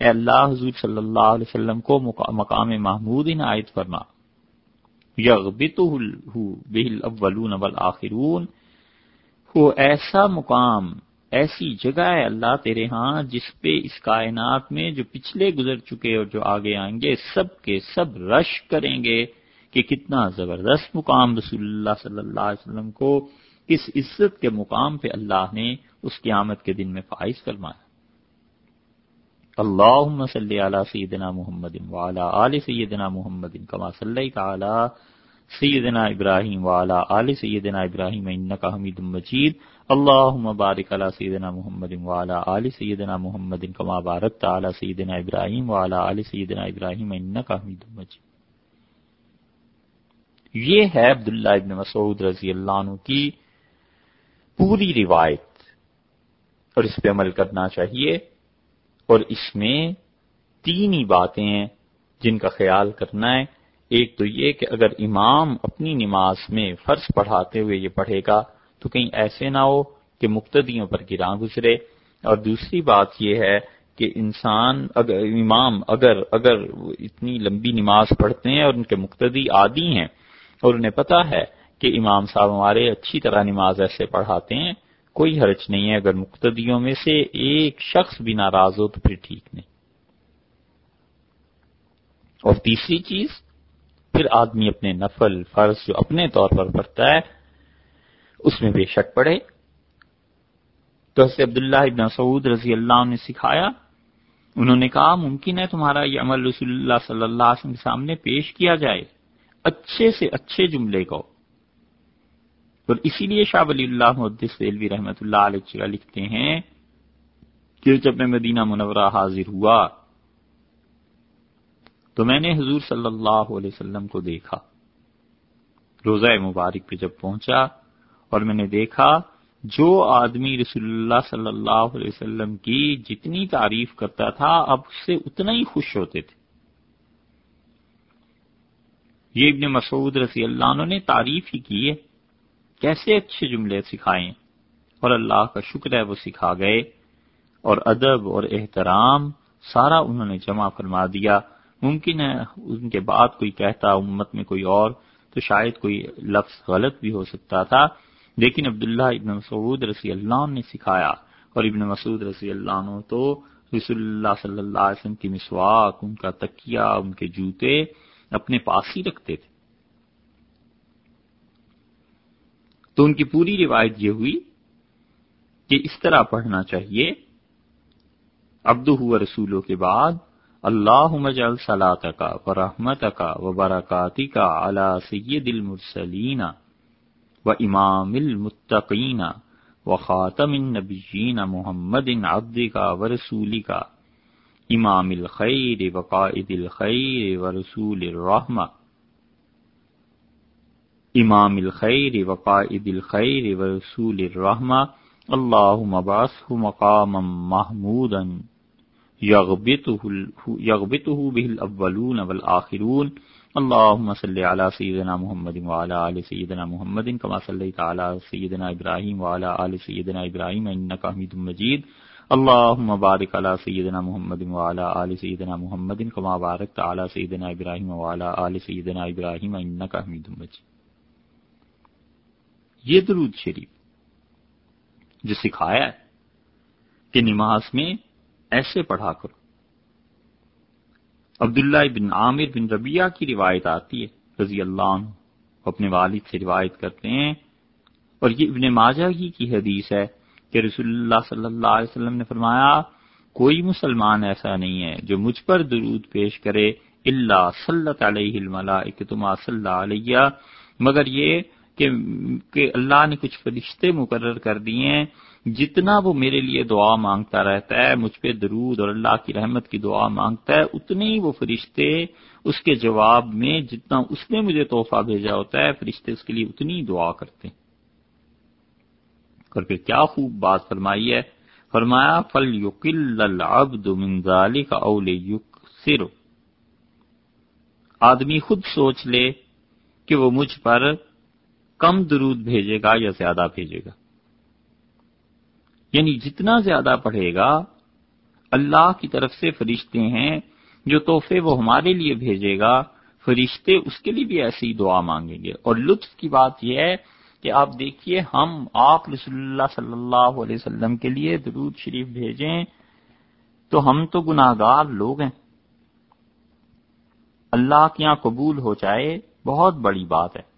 [SPEAKER 1] اے اللہ حضور صلی اللہ علیہ وسلم کو مقام محمود عنایت فرما۔ یغبطہ بہل الاولون والآخرون۔ وہ ایسا مقام ایسی جگہ ہے اللہ تیرے ہاں جس پہ اس کائنات میں جو پچھلے گزر چکے اور جو آگے آئیں گے، سب کے سب رش کریں گے کہ کتنا زبردست مقام رسول اللہ صلی اللہ علیہ وسلم کو کس عزت کے مقام پہ اللہ نے اس قیامت کے دن میں فائز فرمایا۔ اللہ صلی علی سیدنا محمد وعلی آل سیدنا محمد کما صلی علی سیدنا ابراہیم والا آل سیدنا ابراہیم انکا حمید مجید۔ اللہم بارک علی سیدنا محمد والا آل سیدنا محمد کما بارکت علی سیدنا ابراہیم والا آل سیدنا ابراہیم انکا حمید مجید۔ یہ ہے عبداللہ ابن مسعود رضی اللہ عنہ کی پوری روایت، اور اس پہ عمل کرنا چاہیے۔ اور اس میں تین ہی باتیں ہیں جن کا خیال کرنا ہے۔ ایک تو یہ کہ اگر امام اپنی نماز میں فرض پڑھاتے ہوئے یہ پڑھے گا تو کہیں ایسے نہ ہو کہ مقتدیوں پر گراں گزرے۔ اور دوسری بات یہ ہے کہ انسان اگر، امام اگر اگر اتنی لمبی نماز پڑھتے ہیں اور ان کے مقتدی عادی ہیں اور انہیں پتا ہے کہ امام صاحب ہمارے اچھی طرح نماز ایسے پڑھاتے ہیں، کوئی حرچ نہیں ہے اگر مقتدیوں میں سے ایک شخص بھی ناراض ہو تو پھر ٹھیک نہیں۔ اور تیسری چیز، پھر آدمی اپنے نفل، فرض جو اپنے طور پر پڑھتا ہے اس میں بے شک پڑے تو حضرت عبداللہ ابن سعود رضی اللہ عنہ نے سکھایا، انہوں نے کہا، ممکن ہے تمہارا یہ عمل رسول اللہ صلی اللہ علیہ وسلم کے سامنے پیش کیا جائے۔ اچھے سے اچھے جملے کو اور اسی لیے شاہ ولی اللہ محدث سیلوی رحمت اللہ علیہ لکھتے ہیں کہ جب میں مدینہ منورہ حاضر ہوا تو میں نے حضور صلی اللہ علیہ وسلم کو دیکھا۔ روزہ مبارک پہ جب پہنچا اور میں نے دیکھا جو آدمی رسول اللہ صلی اللہ علیہ وسلم کی جتنی تعریف کرتا تھا، اب اس سے اتنا ہی خوش ہوتے تھے۔ یہ ابن مسعود رضی اللہ عنہ نے تعریف ہی کی ہے۔ کیسے اچھے جملے سکھائے اور اللہ کا شکر ہے وہ سکھا گئے۔ اور ادب اور احترام سارا انہوں نے جمع فرما دیا۔ ممکن ہے ان کے بعد کوئی کہتا، امت میں کوئی اور، تو شاید کوئی لفظ غلط بھی ہو سکتا تھا۔ لیکن عبداللہ ابن مسعود رضی اللہ عنہ نے سکھایا اور ابن مسعود رضی اللہ عنہ تو رسول اللہ صلی اللہ علیہ وسلم کی مسواک، ان کا تکیہ، ان کے جوتے اپنے پاس ہی رکھتے تھے۔ تو ان کی پوری روایت یہ ہوئی کہ اس طرح پڑھنا چاہیے ابد ہوا رسولوں کے بعد اللہ مجل صلاح کا و رحمت کا و برکاتی کا اللہ سید المرسلین۔ و امام المتقین و خاتم النبیین محمد عبد کا و رسولی کا امام الخیر وقائد الخیر و رسول الرحمہ امام الخیر وقائد الخیر و رسول الرحمہ اللہ مباس مقام محمودا یغبطه به الاولون والآخرون اللهم صل على سيدنا محمد وعلى آل سيدنا محمد كما صليت على سيدنا إبراهيم وعلى آل سيدنا إبراهيم إنك حميد مجيد اللهم بارك على سيدنا محمد وعلى آل سيدنا محمد كما باركت على سيدنا إبراهيم وعلى آل سيدنا إبراهيم إنك حميد مجيد یہ درود شریف جو سکھایا ہے کہ نماز میں ایسے پڑھا کرو عبداللہ بن عامر بن ربیہ کی روایت آتی ہے، رضی اللہ عنہ اپنے والد سے روایت کرتے ہیں۔ اور یہ ابن ماجہ ہی کی حدیث ہے کہ رسول اللہ صلی اللہ علیہ وسلم نے فرمایا، کوئی مسلمان ایسا نہیں ہے جو مجھ پر درود پیش کرے اللہ صلی علیہ الملائکتما صلی علیہ۔ مگر یہ کہ اللہ نے کچھ فرشتے مقرر کر دیے ہیں جتنا وہ میرے لیے دعا مانگتا رہتا ہے، مجھ پہ درود اور اللہ کی رحمت کی دعا مانگتا ہے، اتنے ہی وہ فرشتے اس کے جواب میں جتنا اس نے مجھے تحفہ بھیجا ہوتا ہے، فرشتے اس کے لیے اتنی دعا کرتے ہیں۔ اور پھر کیا خوب بات فرمائی ہے۔ فرمایا فل یقل العبد من ذالک اول یکسر آدمی خود سوچ لے کہ وہ مجھ پر کم درود بھیجے گا یا زیادہ بھیجے گا۔ یعنی جتنا زیادہ پڑھے گا، اللہ کی طرف سے فرشتے ہیں، جو تحفے وہ ہمارے لیے بھیجے گا، فرشتے اس کے لیے بھی ایسی دعا مانگیں گے۔ اور لطف کی بات یہ ہے کہ آپ دیکھیے، ہم آپ رسول اللہ صلی اللہ علیہ وسلم کے لیے درود شریف بھیجیں تو ہم تو گناہ گار لوگ ہیں۔ اللہ کے یہاں قبول ہو جائے بہت بڑی بات ہے۔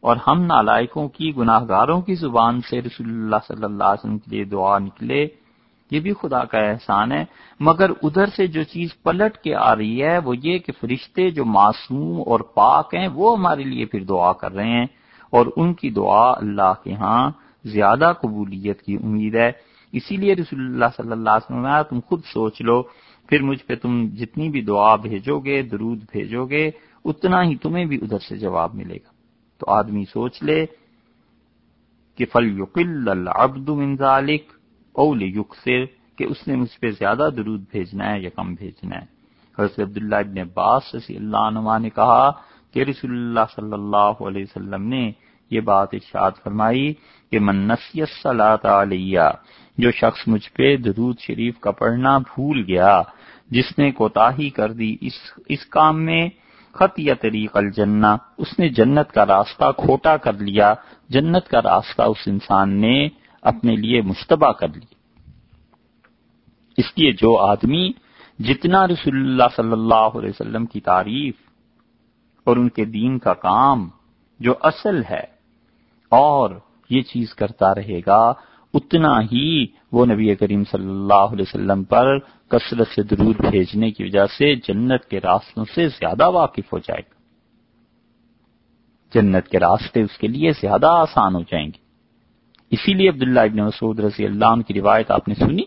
[SPEAKER 1] اور ہم نالائکوں کی گناہ گاروں کی زبان سے رسول اللہ صلی اللہ علیہ وسلم کے لیے دعا نکلے، یہ بھی خدا کا احسان ہے۔ مگر ادھر سے جو چیز پلٹ کے آ رہی ہے، وہ یہ کہ فرشتے جو معصوم اور پاک ہیں، وہ ہمارے لیے پھر دعا کر رہے ہیں۔ اور ان کی دعا اللہ کے ہاں زیادہ قبولیت کی امید ہے۔ اسی لیے رسول اللہ صلی اللہ علیہ وسلم تم خود سوچ لو، پھر مجھ پہ تم جتنی بھی دعا بھیجو گے، درود بھیجو گے، اتنا ہی تمہیں بھی ادھر سے جواب ملے گا۔ تو آدمی سوچ لے کہ فل یقل العبد من ذالک اول یکسر کہ اس نے مجھ پہ زیادہ درود بھیجنا ہے یا کم بھیجنا ہے۔ حضرت عبداللہ ابن عباس رضی اللہ عنہ نے کہا کہ رسول اللہ صلی اللہ علیہ وسلم نے یہ بات ارشاد فرمائی کہ من نسیت صلاۃ علیہ، جو شخص مجھ پہ درود شریف کا پڑھنا بھول گیا، جس نے کوتاہی کر دی اس اس کام میں خط یا طریق الجنہ، اس نے جنت کا راستہ کھوٹا کر لیا، جنت کا راستہ اس انسان نے اپنے لیے مشتبہ کر لی اس لیے جو آدمی، جتنا رسول اللہ صلی اللہ علیہ وسلم کی تعریف اور ان کے دین کا کام جو اصل ہے اور یہ چیز کرتا رہے گا اتنا ہی وہ نبی کریم صلی اللہ علیہ وسلم پر کثرت سے درور بھیجنے کی وجہ سے جنت کے راستوں سے زیادہ واقف ہو جائے گا۔ جنت کے راستے اس کے لیے زیادہ آسان ہو جائیں گے۔ اسی لیے عبداللہ ابن مسعود رضی اللہ عنہ کی روایت آپ نے سنی۔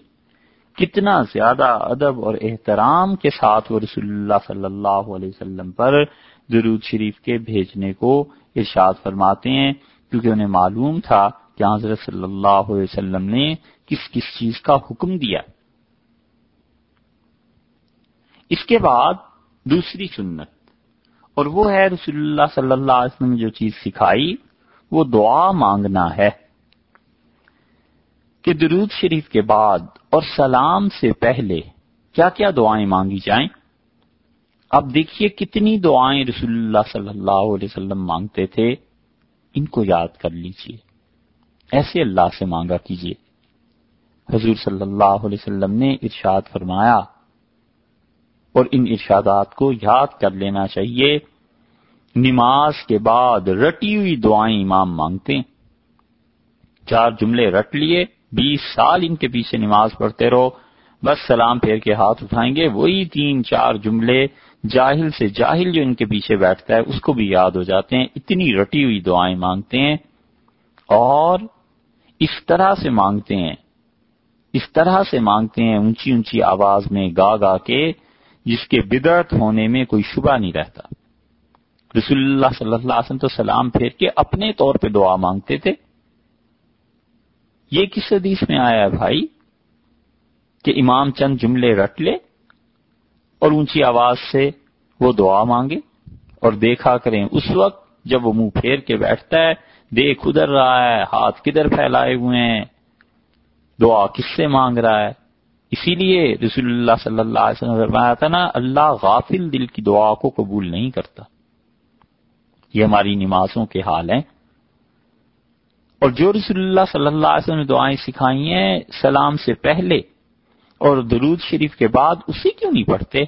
[SPEAKER 1] کتنا زیادہ ادب اور احترام کے ساتھ وہ رسول اللہ صلی اللہ علیہ وسلم پر درود شریف کے بھیجنے کو ارشاد فرماتے ہیں، کیونکہ انہیں معلوم تھا کہ حضرت صلی اللہ علیہ وسلم نے کس کس چیز کا حکم دیا۔ اس کے بعد دوسری سنت، اور وہ ہے رسول اللہ صلی اللہ علیہ وسلم نے جو چیز سکھائی، وہ دعا مانگنا ہے کہ درود شریف کے بعد اور سلام سے پہلے کیا کیا دعائیں مانگی جائیں۔ اب دیکھیے کتنی دعائیں رسول اللہ صلی اللہ علیہ وسلم مانگتے تھے، ان کو یاد کر لیجیے۔ ایسے اللہ سے مانگا کیجیے۔ حضور صلی اللہ علیہ وسلم نے ارشاد فرمایا، اور ان ارشادات کو یاد کر لینا چاہیے، نماز کے بعد رٹی ہوئی دعائیں امام مانگتے ہیں۔ چار جملے رٹ لیے، بیس سال ان کے پیچھے نماز پڑھتے رہو، بس سلام پھیر کے ہاتھ اٹھائیں گے، وہی تین چار جملے جاہل سے جاہل جو ان کے پیچھے بیٹھتا ہے، اس کو بھی یاد ہو جاتے ہیں۔ اتنی رٹی ہوئی دعائیں مانگتے ہیں، اور اس طرح سے مانگتے ہیں، اس طرح سے مانگتے ہیں، اونچی اونچی آواز میں گا گا کے، جس کے بدرت ہونے میں کوئی شبہ نہیں رہتا۔ رسول اللہ صلی اللہ علیہ وسلم تو سلام پھیر کے اپنے طور پہ دعا مانگتے تھے۔ یہ کس حدیث میں آیا ہے بھائی؟ کہ امام چند جملے رٹ لے اور اونچی آواز سے وہ دعا مانگے اور دیکھا کریں، اس وقت جب وہ منہ پھیر کے بیٹھتا ہے دیکھ ادھر رہا ہے، ہاتھ کدھر پھیلائے ہوئے ہیں؟ دعا کس سے مانگ رہا ہے؟ اسی لیے رسول اللہ صلی اللہ علیہ وسلم فرمایا تھا نا، اللہ غافل دل کی دعا کو قبول نہیں کرتا۔ یہ ہماری نمازوں کے حال ہیں۔ اور جو رسول اللہ صلی اللہ علیہ وسلم نے دعائیں سکھائی ہیں، سلام سے پہلے اور درود شریف کے بعد اسی کیوں نہیں پڑھتے؟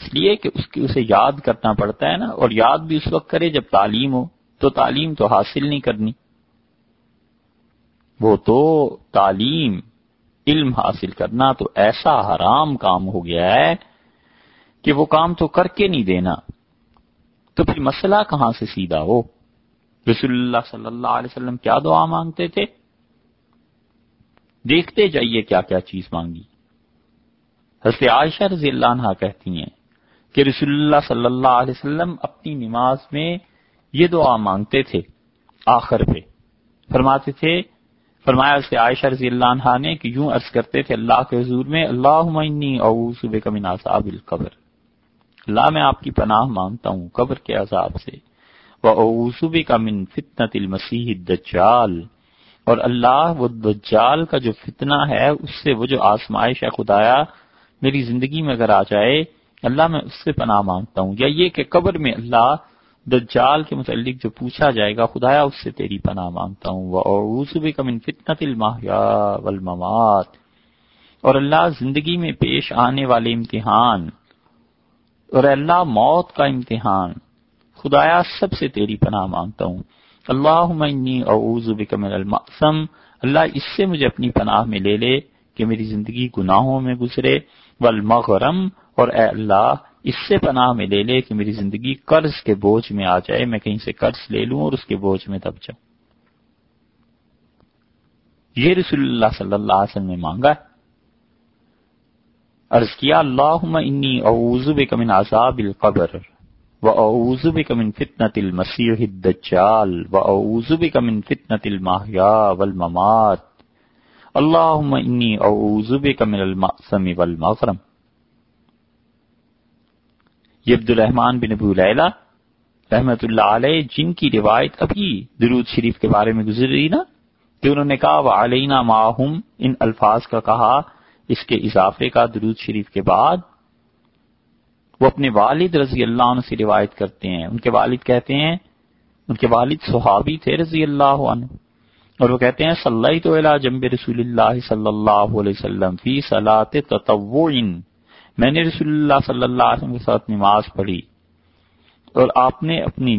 [SPEAKER 1] اس لیے کہ اس کی اسے یاد کرنا پڑتا ہے نا، اور یاد بھی اس وقت کرے جب تعلیم ہو۔ تو تعلیم تو حاصل نہیں کرنی۔ وہ تو تعلیم، علم حاصل کرنا تو ایسا حرام کام ہو گیا ہے کہ وہ کام تو کر کے نہیں دینا۔ تو پھر مسئلہ کہاں سے سیدھا ہو؟ رسول اللہ صلی اللہ علیہ وسلم کیا دعا مانگتے تھے؟ دیکھتے جائیے کیا کیا چیز مانگی۔ حضرت عائشہ رضی اللہ عنہ کہتی ہیں کہ رسول اللہ صلی اللہ علیہ وسلم اپنی نماز میں یہ دعا مانگتے تھے آخر پہ۔ فرماتے تھے، فرمایا سے عائشہ رضی اللہ عنہ نے کہ یوں عرض کرتے تھے اللہ کے حضور میں اللہ اعوذ بک من عذاب القبر۔ اللہ میں آپ کی پناہ مانگتا ہوں قبر کے عذاب سے۔ وہ کا من فتنت المسیح دجال اور اللہ وہ دجال کا جو فتنہ ہے، اس سے وہ جو آسمائش ہے، خدایا، میری زندگی میں اگر آ جائے، اللہ میں اس سے پناہ مانگتا ہوں۔ یا یہ کہ قبر میں اللہ دجال کے متعلق جو پوچھا جائے گا، خدایا اس سے تیری پناہ مانگتا ہوں۔ وہ کا من فتنت الماحیا والممات۔ اور اللہ زندگی میں پیش آنے والے امتحان۔ اور اللہ موت کا امتحان۔ خدایا سب سے تیری پناہ مانگتا ہوں۔ اللہ انی اعوذ بک من المقسم اللہ اس سے مجھے اپنی پناہ میں لے لے کہ میری زندگی گناہوں میں گزرے۔ والمغرم۔ اور اے اللہ اس سے پناہ میں لے لے کہ میری زندگی قرض کے بوجھ میں آ جائے، میں کہیں سے قرض لے لوں اور اس کے بوجھ میں دب جاؤں۔ یہ رسول اللہ صلی اللہ علیہ وسلم نے مانگا ہے۔ عرض کیا اللہ انی اعوذ بک من عذاب القبر و اعوذ بک من فتنة المسیح الدجال و اعوذ بک من فتنة المحیاء والممات۔ اللہم انی اعوذ بک من المعصم والمغرم۔ یہ عبد الرحمن بن ابو لیلہ رحمت اللہ علیہ، جن کی روایت ابھی درود شریف کے بارے میں گزر رہی نا، کہ انہوں نے کہا وہ علینا ماہم ان الفاظ کا کہا، اس کے اضافے کا درود شریف کے بعد وہ اپنے والد رضی اللہ عنہ سے روایت کرتے ہیں۔ ان کے والد کہتے ہیں، ان کے والد صحابی تھے رضی اللہ عنہ۔ اور وہ کہتے ہیں صلی تو جمب رسول اللہ صلی اللہ علیہ وسلم فی صلاح تطوع۔ میں نے رسول اللہ صلی اللہ علیہ وسلم کے ساتھ نماز پڑھی اور آپ نے اپنی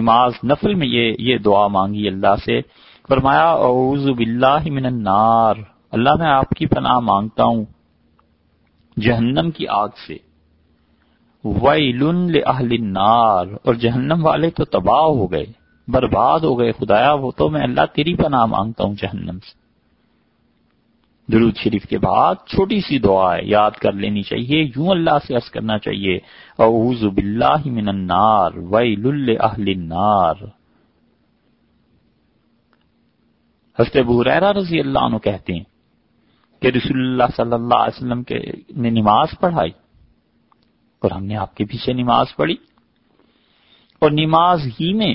[SPEAKER 1] نماز نفل میں یہ یہ دعا مانگی اللہ سے، فرمایا، اعوذ باللہ من النار۔ اللہ، میں آپ کی پناہ مانگتا ہوں جہنم کی آگ سے۔ ویل لاہل النار۔ اور جہنم والے تو تباہ ہو گئے، برباد ہو گئے، خدایا، وہ تو میں اللہ تیری پناہ مانگتا ہوں جہنم سے۔ درود شریف کے بعد چھوٹی سی دعا ہے یاد کر لینی چاہیے، یوں اللہ سے عرض کرنا چاہیے، اعوذ باللہ من النار، ویل لاہل النار۔ حضرت ابو ریرا رضی اللہ عنہ کہتے ہیں کہ رسول اللہ صلی اللہ علیہ وسلم کے نے نماز پڑھائی اور ہم نے آپ کے پیچھے نماز پڑھی۔ اور نماز ہی میں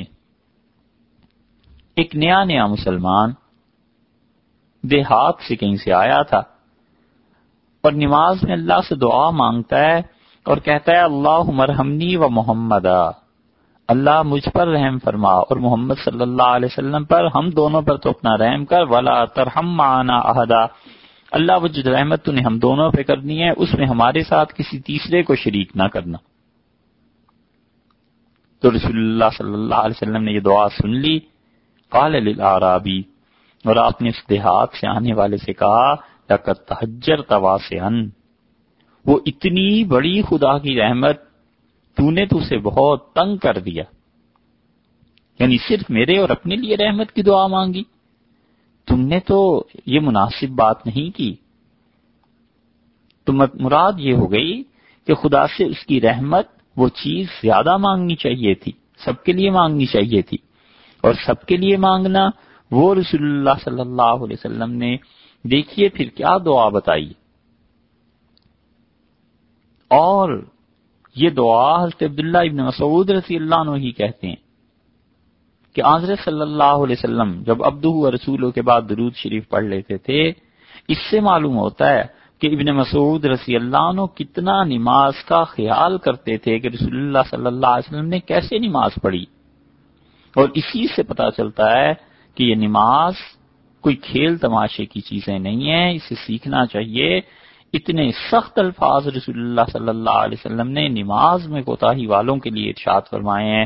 [SPEAKER 1] ایک نیا نیا مسلمان دیہات سے کہیں سے آیا تھا۔ اور نماز میں اللہ سے دعا مانگتا ہے اور کہتا ہے اللہ مرحمنی و محمد اللہ مجھ پر رحم فرما اور محمد صلی اللہ علیہ وسلم پر ہم دونوں پر تو اپنا رحم کر، ولا ترہم معنا احدا۔ اللہ وہ جو رحمت تو نے ہم دونوں پہ کرنی ہے، اس میں ہمارے ساتھ کسی تیسرے کو شریک نہ کرنا۔ تو رسول اللہ صلی اللہ علیہ وسلم نے یہ دعا سن لی۔ قال للعرابی اور آپ نے اس دیہات سے آنے والے سے کہا تحجر توا سے وہ اتنی بڑی خدا کی رحمت تو نے تو اسے بہت تنگ کر دیا۔ یعنی صرف میرے اور اپنے لیے رحمت کی دعا مانگی۔ تم نے تو یہ مناسب بات نہیں کی۔ تو مراد یہ ہو گئی کہ خدا سے اس کی رحمت وہ چیز زیادہ مانگنی چاہیے تھی، سب کے لیے مانگنی چاہیے تھی۔ اور سب کے لیے مانگنا وہ رسول اللہ صلی اللہ علیہ وسلم نے دیکھیے پھر کیا دعا بتائی۔ اور یہ دعا حضرت عبداللہ ابن مسعود رضی اللہ عنہ ہی کہتے ہیں کہ آضر صلی اللہ علیہ وسلم جب ابدو رسولوں کے بعد درود شریف پڑھ لیتے تھے، اس سے معلوم ہوتا ہے کہ ابن مسعود رضی اللہ عنہ کتنا نماز کا خیال کرتے تھے کہ رسول اللہ صلی اللہ علیہ وسلم نے کیسے نماز پڑھی۔ اور اسی سے پتا چلتا ہے کہ یہ نماز کوئی کھیل تماشے کی چیزیں نہیں ہیں، اسے سیکھنا چاہیے۔ اتنے سخت الفاظ رسول اللہ صلی اللہ علیہ وسلم نے نماز میں کوتا والوں کے لیے ارشاد فرمائے ہیں۔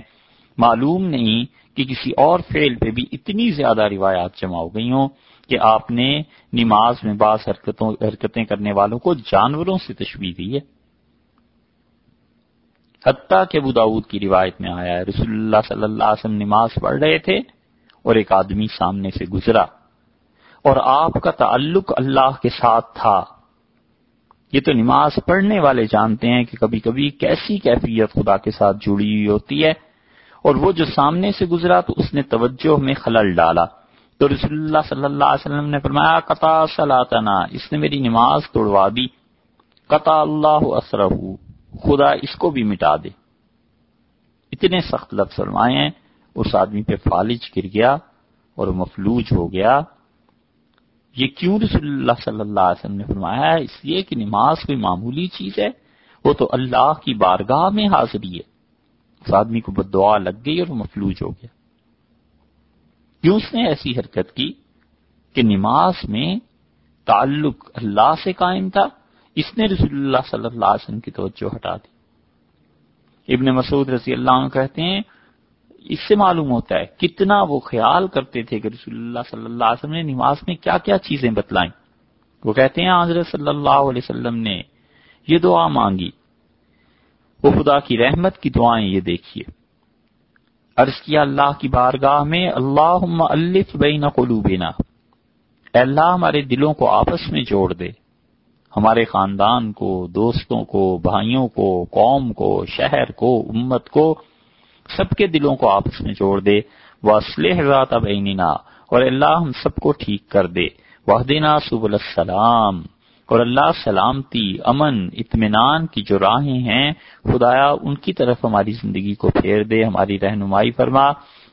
[SPEAKER 1] معلوم نہیں کہ کسی اور فعل پہ بھی اتنی زیادہ روایات جمع ہو گئی ہوں کہ آپ نے نماز میں بعض حرکتوں، حرکتیں کرنے والوں کو جانوروں سے تشویح دی ہے۔ حتیٰ کہ ابو داود کی روایت میں آیا ہے، رسول اللہ صلی اللہ علیہ وسلم نماز پڑھ رہے تھے۔ اور ایک آدمی سامنے سے گزرا اور آپ کا تعلق اللہ کے ساتھ تھا۔ یہ تو نماز پڑھنے والے جانتے ہیں کہ کبھی کبھی کیسی کیفیت خدا کے ساتھ جڑی ہوئی ہوتی ہے اور وہ جو سامنے سے گزرا تو اس نے توجہ میں خلل ڈالا۔ تو رسول اللہ صلی اللہ علیہ وسلم نے فرمایا، قطع صلاتنا اس نے میری نماز توڑوا دی۔ قطع اللہ اسرہ، خدا اس کو بھی مٹا دے۔ اتنے سخت لفظ فرمائے ہیں۔ اس آدمی پہ فالج گر گیا اور مفلوج ہو گیا۔ یہ کیوں رسول اللہ صلی اللہ علیہ وسلم نے فرمایا ہے؟ اس لیے کہ نماز کوئی معمولی چیز ہے، وہ تو اللہ کی بارگاہ میں حاضری ہے۔ اس آدمی کو بد دعا لگ گئی اور مفلوج ہو گیا۔ کیوں اس نے ایسی حرکت کی کہ نماز میں تعلق اللہ سے قائم تھا؟ اس نے رسول اللہ صلی اللہ علیہ وسلم کی توجہ ہٹا دی۔ ابن مسعود رضی اللہ عنہ کہتے ہیں اس سے معلوم ہوتا ہے کتنا وہ خیال کرتے تھے کہ رسول اللہ صلی اللہ علیہ وسلم نے نماز میں کیا کیا چیزیں بتلائیں۔ وہ کہتے ہیں، حضرت صلی اللہ علیہ وسلم نے یہ دعا مانگی۔ وہ خدا کی رحمت کی دعائیں یہ دیکھیے۔ عرض کیا اللہ کی بارگاہ میں اللہ الف بین قلوبنا۔ اے اللہ، ہمارے دلوں کو آپس میں جوڑ دے۔ ہمارے خاندان کو، دوستوں کو، بھائیوں کو، قوم کو، شہر کو، امت کو سب کے دلوں کو آپس میں جوڑ دے۔ وہ ذات بیننا اور اللہ ہم سب کو ٹھیک کر دے۔ وحدینہ سب السلام، اور اللہ سلامتی، امن، اطمینان کی جو راہیں ہیں، خدایا ان کی طرف ہماری زندگی کو پھیر دے، ہماری رہنمائی فرما۔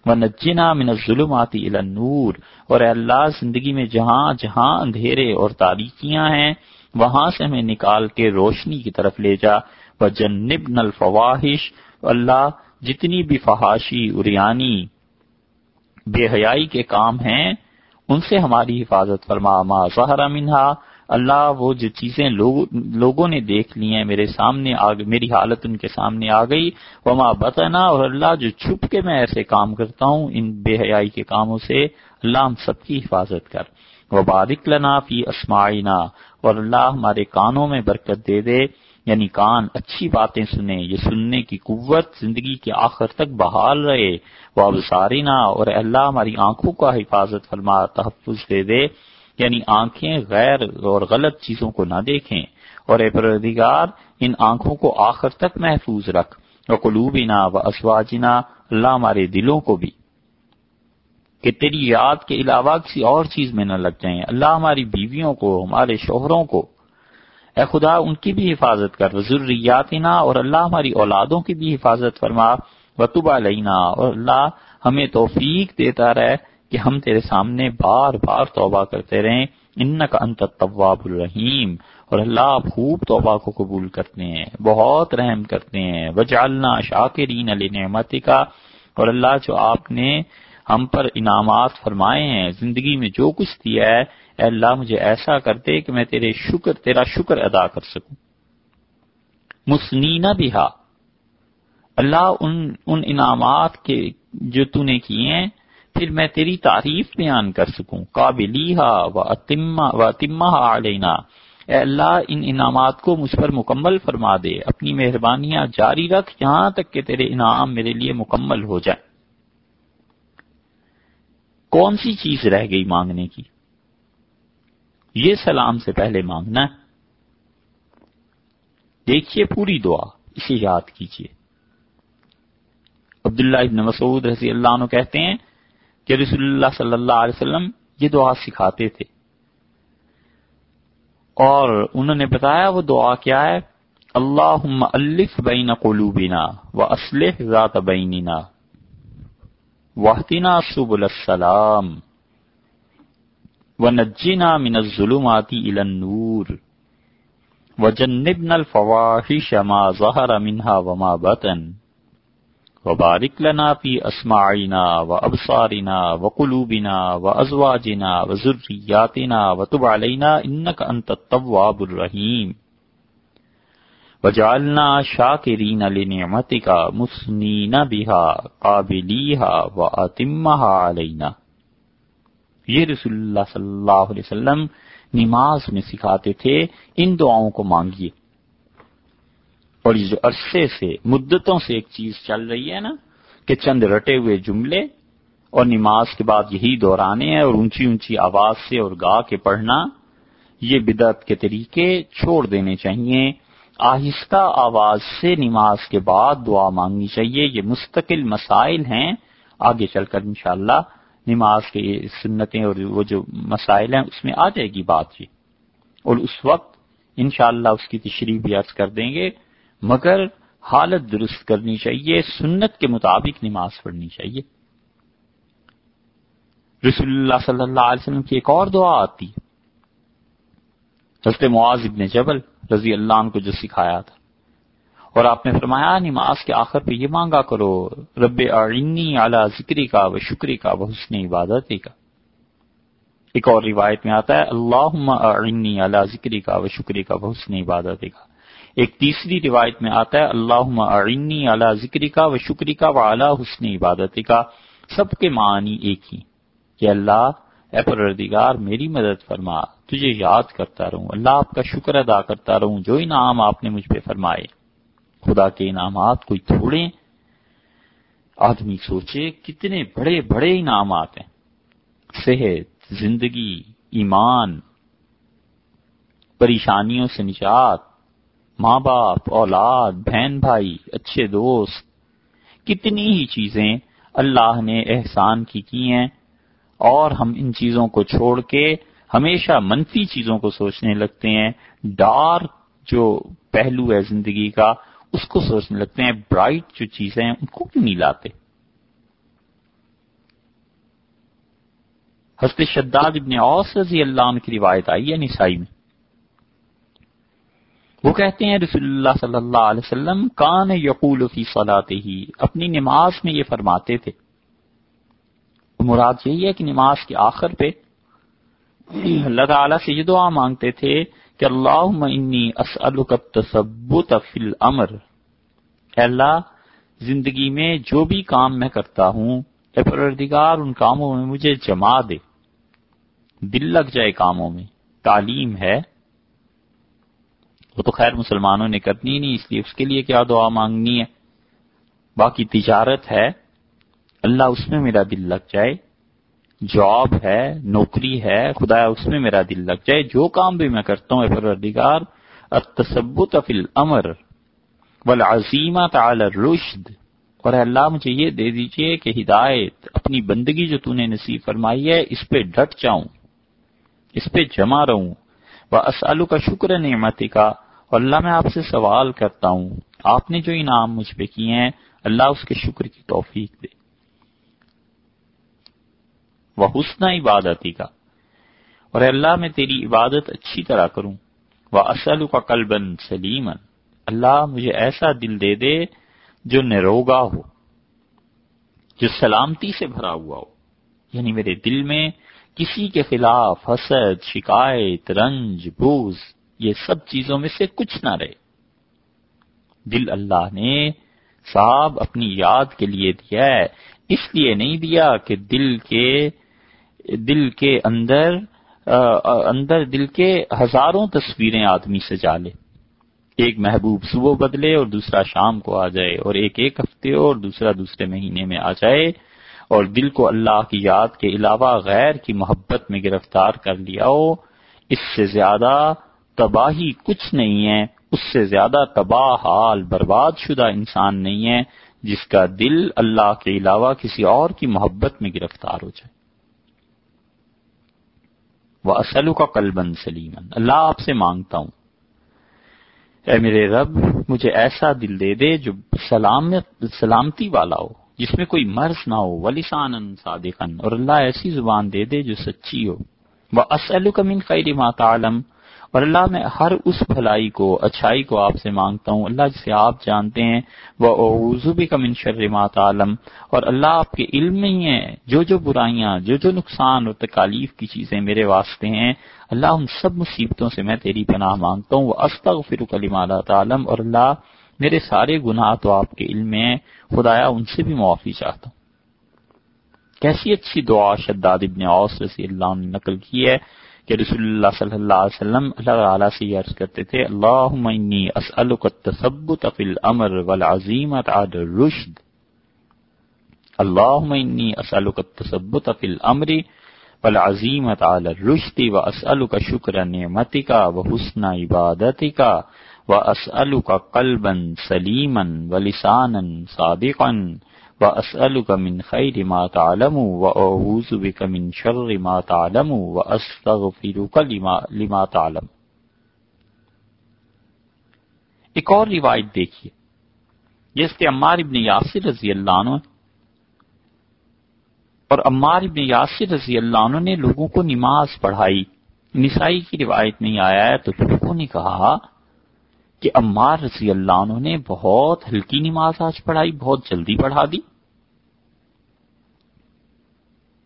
[SPEAKER 1] و نجنا من الظلماتی الى النور، اور اے اللہ زندگی میں جہاں جہاں اندھیرے اور تاریکیاں ہیں، وہاں سے ہمیں نکال کے روشنی کی طرف لے جا۔ و جنب الفواہش اللہ جتنی بھی فحاشی اریانی بے حیائی کے کام ہیں، ان سے ہماری حفاظت فرما، ما ظہر منہا، اللہ وہ جو چیزیں لوگ، لوگوں نے دیکھ لی ہیں، میرے سامنے میری حالت ان کے سامنے آ گئی، وما بتنا اور اللہ جو چھپ کے میں ایسے کام کرتا ہوں، ان بے حیائی کے کاموں سے اللہ ہم سب کی حفاظت کر۔ وہ بارک لنا فی اسماعینا اور اللہ ہمارے کانوں میں برکت دے دے۔ یعنی کان، اچھی باتیں سنیں، یہ سننے کی قوت زندگی کے آخر تک بحال رہے۔ وہ اب سارینا اور اللہ ہماری آنکھوں کا حفاظت فرما، تحفظ دے دے۔ یعنی آنکھیں غیر اور غلط چیزوں کو نہ دیکھیں۔ اور اے پردگار ان آنکھوں کو آخر تک محفوظ رکھ۔ و قلوبنا و اسواجنا اللہ ہمارے دلوں کو بھی۔ کہ تیری یاد کے علاوہ کسی اور چیز میں نہ لگ جائیں۔ اللہ ہماری بیویوں کو، ہمارے شوہروں کو۔ اے خدا، ان کی بھی حفاظت کر ضروریاتنا اور اللہ ہماری اولادوں کی بھی حفاظت فرما وطبہ لینا اور اللہ ہمیں توفیق دیتا رہے کہ ہم تیرے سامنے بار بار توبہ کرتے رہیں۔ ان کا انت طواب الرحیم۔ اور اللہ آپ خوب توبہ کو قبول کرتے ہیں، بہت رحم کرتے ہیں۔ وجالنا شاکرین علی نعمت کا اور اللہ جو آپ نے ہم پر انعامات فرمائے ہیں، زندگی میں جو کچھ دیا ہے اے اللہ مجھے ایسا کر دے کہ میں تیرے شکر، تیرا شکر ادا کر سکوں۔ مسنینہ بھی اللہ ان ان انعامات کے جو تو نے کیے ہیں، پھر میں تیری تعریف بیان کر سکوں۔ قابلی و اتما علینا۔ اے اللہ، ان انعامات کو مجھ پر مکمل فرما دے۔ اپنی مہربانیاں جاری رکھ یہاں تک کہ تیرے انعام میرے لیے مکمل ہو جائے کون سی چیز رہ گئی مانگنے کی؟ یہ سلام سے پہلے مانگنا ہے۔ دیکھیے پوری دعا، اسے یاد کیجیے۔ عبداللہ ابن مسعود رضی اللہ عنہ کہتے ہیں کہ رسول اللہ صلی اللہ علیہ وسلم یہ دعا سکھاتے تھے۔ اور انہوں نے بتایا وہ دعا کیا ہے اللہ الف بین قلوبنا و اسلح ذات بیننا وحدنا سب السلام۔ و نجینا من الظلمات الى النور. وجنبنا الفواحش ما ظهر منها وما بطن. وبارک لنا فی اسماعینا و ابصارنا و قلوبنا و ازواجنا و ذریاتنا انت التواب الرحیم وجعلنا شاکرین لنعمتک مسنین بها قابلیها و اتمها علینا یہ رسول اللہ صلی اللہ علیہ وسلم نماز میں سکھاتے تھے، ان دعاؤں کو مانگیے۔ اور یہ جو عرصے سے، مدتوں سے ایک چیز چل رہی ہے نا، کہ چند رٹے ہوئے جملے اور نماز کے بعد یہی دہرانے ہیں اور اونچی اونچی آواز سے اور گا کے پڑھنا، یہ بدعت کے طریقے چھوڑ دینے چاہیے۔ آہستہ آواز سے نماز کے بعد دعا مانگنی چاہیے۔ یہ مستقل مسائل ہیں۔ آگے چل کر انشاءاللہ نماز کے سنتیں اور وہ جو مسائل ہیں، اس میں آ جائے گی بات یہ۔ اور اس وقت انشاءاللہ اس کی تشریح بھی عرض کر دیں گے، مگر حالت درست کرنی چاہیے، سنت کے مطابق نماز پڑھنی چاہیے۔ رسول اللہ صلی اللہ علیہ وسلم کی ایک اور دعا آتی۔ حضرت معاذ ابن جبل رضی اللہ عنہ کو جو سکھایا تھا۔ اور آپ نے فرمایا نماز کے آخر پہ یہ مانگا کرو، رب اعنی اعلی ذکری کا و شکری کا و حسن عبادت کا. ایک اور روایت میں آتا ہے اللہ اعنی اعلی ذکری کا و شکری کا و حسن عبادت کا. ایک تیسری روایت میں آتا ہے اللہ اعنی اعلیٰ ذکری کا و شکری کا و اعلیٰ حسن عبادت کا. سب کے معنی ایک ہی، کہ اللہ، اے پروردگار، میری مدد فرما، تجھے یاد کرتا رہوں، اللہ آپ کا شکر ادا کرتا رہوں، جو انعام آپ نے مجھ پہ فرمائے۔ خدا کے انعامات کوئی تھوڑے، آدمی سوچے کتنے بڑے بڑے انعامات ہیں۔ صحت، زندگی، ایمان، پریشانیوں سے نجات، ماں باپ، اولاد، بہن بھائی، اچھے دوست، کتنی ہی چیزیں اللہ نے احسان کی کی ہیں۔ اور ہم ان چیزوں کو چھوڑ کے ہمیشہ منفی چیزوں کو سوچنے لگتے ہیں۔ ڈارک جو پہلو ہے زندگی کا اس کو سوچنے لگتے ہیں برائٹ جو چیزیں ہیں، ان کو کیوں نہیں لاتے؟ حضرت شداد ابن اوس رضی اللہ عنہ کی روایت آئی ہے نسائی میں۔ وہ کہتے ہیں، رسول اللہ صلی اللہ علیہ وسلم کان یقول فی صلاتے ہی اپنی نماز میں یہ فرماتے تھے۔ مراد یہی ہے کہ نماز کے آخر پہ اللہ تعالیٰ سے یہ دعا مانگتے تھے کہ اللہ انی اسألک التثبت فی الامر۔ اے اللہ، زندگی میں جو بھی کام میں کرتا ہوں، اے پروردگار، ان کاموں میں مجھے جما دے۔ دل لگ جائے کاموں میں۔ تعلیم ہے۔ وہ تو خیر مسلمانوں نے کرنی نہیں، اس لیے اس کے لیے کیا دعا مانگنی ہے؟ باقی تجارت ہے۔ اللہ اس میں میرا دل لگ جائے۔ جاب ہے، نوکری ہے، خدا اس میں میرا دل لگ جائے، جو کام بھی میں کرتا ہوں پروردگار، التثبت فی الامر والعزیمت علی الرشد۔ اور اللہ، مجھے یہ دے دیجیے کہ ہدایت، اپنی بندگی جو تو نے نصیب فرمائی ہے، اس پہ ڈٹ جاؤں، اس پہ جمع رہوں۔ وہ اسالو کا شکر نعمتی کا اور اللہ، میں آپ سے سوال کرتا ہوں۔ آپ نے جو انعام مجھ پہ کیے ہیں، اللہ اس کے شکر کی توفیق دے۔ وہ حسن عبادتی کا۔ اور اللہ، میں تیری عبادت اچھی طرح کروں۔ وہ اسلو کا کلبن سلیمن اللہ مجھے ایسا دل دے دے جو نروگا ہو، جو سلامتی سے بھرا ہوا ہو۔ یعنی میرے دل میں کسی کے خلاف حسد، شکایت، رنج بوز یہ سب چیزوں میں سے کچھ نہ رہے۔ دل اللہ نے صاحب اپنی یاد کے لیے دیا ہے۔ اس لیے نہیں دیا کہ دل کے دل کے اندر اندر دل کے ہزاروں تصویریں آدمی سے جالے۔ ایک محبوب صبح بدلے اور دوسرا شام کو آ جائے، اور ایک ایک ہفتے اور دوسرا دوسرے مہینے میں آ جائے، اور دل کو اللہ کی یاد کے علاوہ غیر کی محبت میں گرفتار کر لیا ہو۔ اس سے زیادہ تباہی کچھ نہیں ہے، اس سے زیادہ تباہ حال برباد شدہ انسان نہیں ہے، جس کا دل اللہ کے علاوہ کسی اور کی محبت میں گرفتار ہو جائے۔ وہ اسلو کا کلبن سلیمن اللہ آپ سے مانگتا ہوں۔ اے میرے رب، مجھے ایسا دل دے دے جو سلامت، سلامتی والا ہو، جس میں کوئی مرض نہ ہو ولیسان صادقن اور اللہ ایسی زبان دے دے جو سچی ہو۔ وہ اسلو کا من خیر ماتعلم اور اللہ میں ہر اس بھلائی کو، اچھائی کو آپ سے مانگتا ہوں۔ اللہ جسے آپ جانتے ہیں وہ اوزوبی کا من عالم اور اللہ آپ کے علم میں ہی ہے جو جو برائیاں، جو جو نقصان اور تکالیف کی چیزیں میرے واسطے ہیں، اللہ ان سب مصیبتوں سے میں تیری پناہ مانگتا ہوں۔ وہ استغفر کلیم عالم اور اللہ میرے سارے گناہ تو آپ کے علم میں ہیں۔ خدایا ان سے بھی معافی چاہتا ہوں۔ کیسی اچھی دعا شداد ابن اوس رضی اللہ نے نقل کی ہے۔ کہ رسول اللہ صلی اللہ علیہ وسلم اللہ تعالیٰ سے یہ عرض کرتے تھے اللہ انی اسألک التثبت فی الامر والعظیمت عاد الرشد. اللہم انی اسألک التثبت فی الامر والعظیمت عاد الرشد واسألک شکر نعمتک وحسن عبادتک واسألک قلبا سلیما ولسانا صادقا واسألك من خير ما تعلم واعوذ بك من شر ما تعلم واستغفرك لما لما تعلم۔ ایک اور روایت دیکھیے، جس کے عمار ابن یاسر رضی اللہ عنہ اور عمار ابن یاسر رضی اللہ عنہ نے لوگوں کو نماز پڑھائی، نسائی کی روایت نہیں آیا ہے تو لوگوں نے کہا کہ عمار رضی اللہ عنہ نے بہت ہلکی نماز آج پڑھائی، بہت جلدی پڑھا دی۔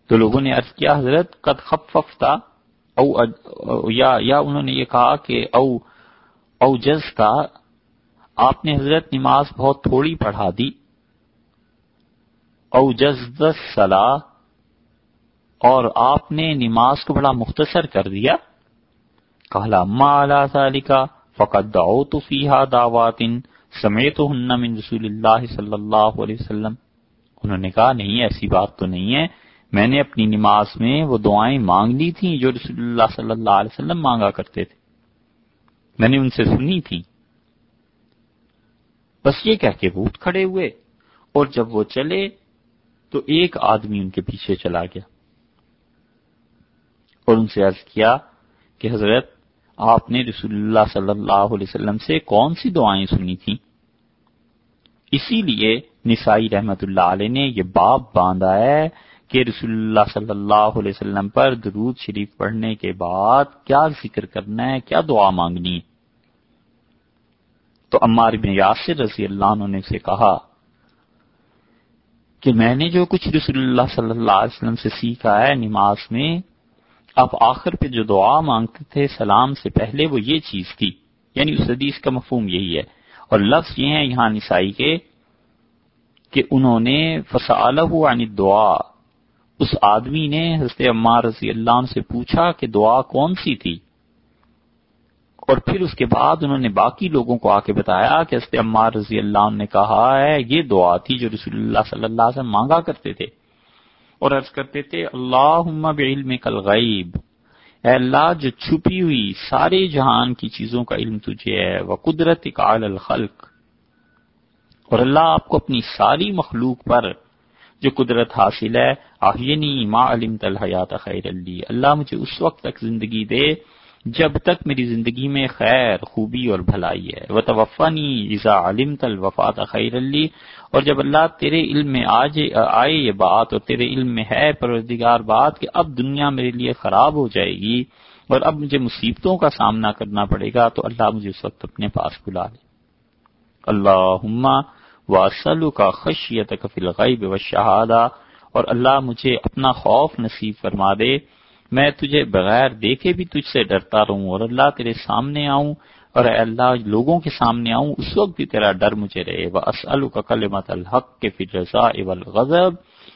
[SPEAKER 1] تو لوگوں نے عرض کیا، حضرت، قد خففتا او یا یا انہوں نے یہ کہا کہ او او جز کا آپ نے حضرت نماز بہت تھوڑی پڑھا دی۔ او جز سلا اور آپ نے نماز کو بڑا مختصر کر دیا۔ کہلا کا فقط دعو تو دعوات سمیت من رسول اللہ صلی اللہ علیہ وسلم۔ انہوں نے کہا، نہیں، ایسی بات تو نہیں ہے۔ میں نے اپنی نماز میں وہ دعائیں مانگ لی تھیں جو رسول اللہ صلی اللہ علیہ وسلم مانگا کرتے تھے۔ میں نے ان سے سنی تھی بس یہ کہہ کے بھوت کھڑے ہوئے اور جب وہ چلے تو ایک آدمی ان کے پیچھے چلا گیا اور ان سے عرض کیا کہ حضرت آپ نے رسول اللہ صلی اللہ علیہ وسلم سے کون سی دعائیں سنی تھیں؟ اسی لیے نسائی رحمت اللہ علیہ نے یہ باب باندھا ہے کہ رسول اللہ صلی اللہ علیہ وسلم پر درود شریف پڑھنے کے بعد کیا ذکر کرنا ہے، کیا دعا مانگنی ہے؟ تو عمار بن یاسر رضی اللہ عنہ نے سے کہا کہ میں نے جو کچھ رسول اللہ صلی اللہ علیہ وسلم سے سیکھا ہے نماز میں آپ آخر پہ جو دعا مانگتے تھے سلام سے پہلے وہ یہ چیز تھی۔ یعنی اس حدیث کا مفہوم یہی ہے۔ اور لفظ یہ ہیں یہاں نسائی کے کہ انہوں نے فسالہ عن دعا اس آدمی نے حضرت عمار رضی اللہ عنہ سے پوچھا کہ دعا کون سی تھی؟ اور پھر اس کے بعد انہوں نے باقی لوگوں کو آ کے بتایا کہ حضرت عمار رضی اللہ عنہ نے کہا ہے، یہ دعا تھی جو رسول اللہ صلی اللہ علیہ وسلم مانگا کرتے تھے۔ اور عرض کرتے تھے اللہ بعلم کل غیب اے اللہ، جو چھپی ہوئی سارے جہان کی چیزوں کا علم تجھے ہے وہ قدرت الخلق۔ اور اللہ آپ کو اپنی ساری مخلوق پر جو قدرت حاصل ہے، آہینی ما علم تلحیات خیر اللہ اللہ مجھے اس وقت تک زندگی دے جب تک میری زندگی میں خیر، خوبی اور بھلائی ہے۔ وہ توفانی ایزا علم تل وفات خیر علی اور جب اللہ تیرے علم میں آج آئے یہ بات اور تیرے علم میں ہے پروردگار بات کہ اب دنیا میرے لیے خراب ہو جائے گی اور اب مجھے مصیبتوں کا سامنا کرنا پڑے گا، تو اللہ مجھے اس وقت اپنے پاس بلا لے۔ اللہ واسلو کا خشیت کفل غیب و شہادہ اور اللہ مجھے اپنا خوف نصیب فرما دے۔ میں تجھے بغیر دیکھے بھی تجھ سے ڈرتا رہوں اور اللہ تیرے سامنے آؤں اور اے اللہ لوگوں کے سامنے آؤں، اس وقت بھی تیرا ڈر مجھے رہے۔ وہ اسلو کا کلمت الحق کے فر رضا غضب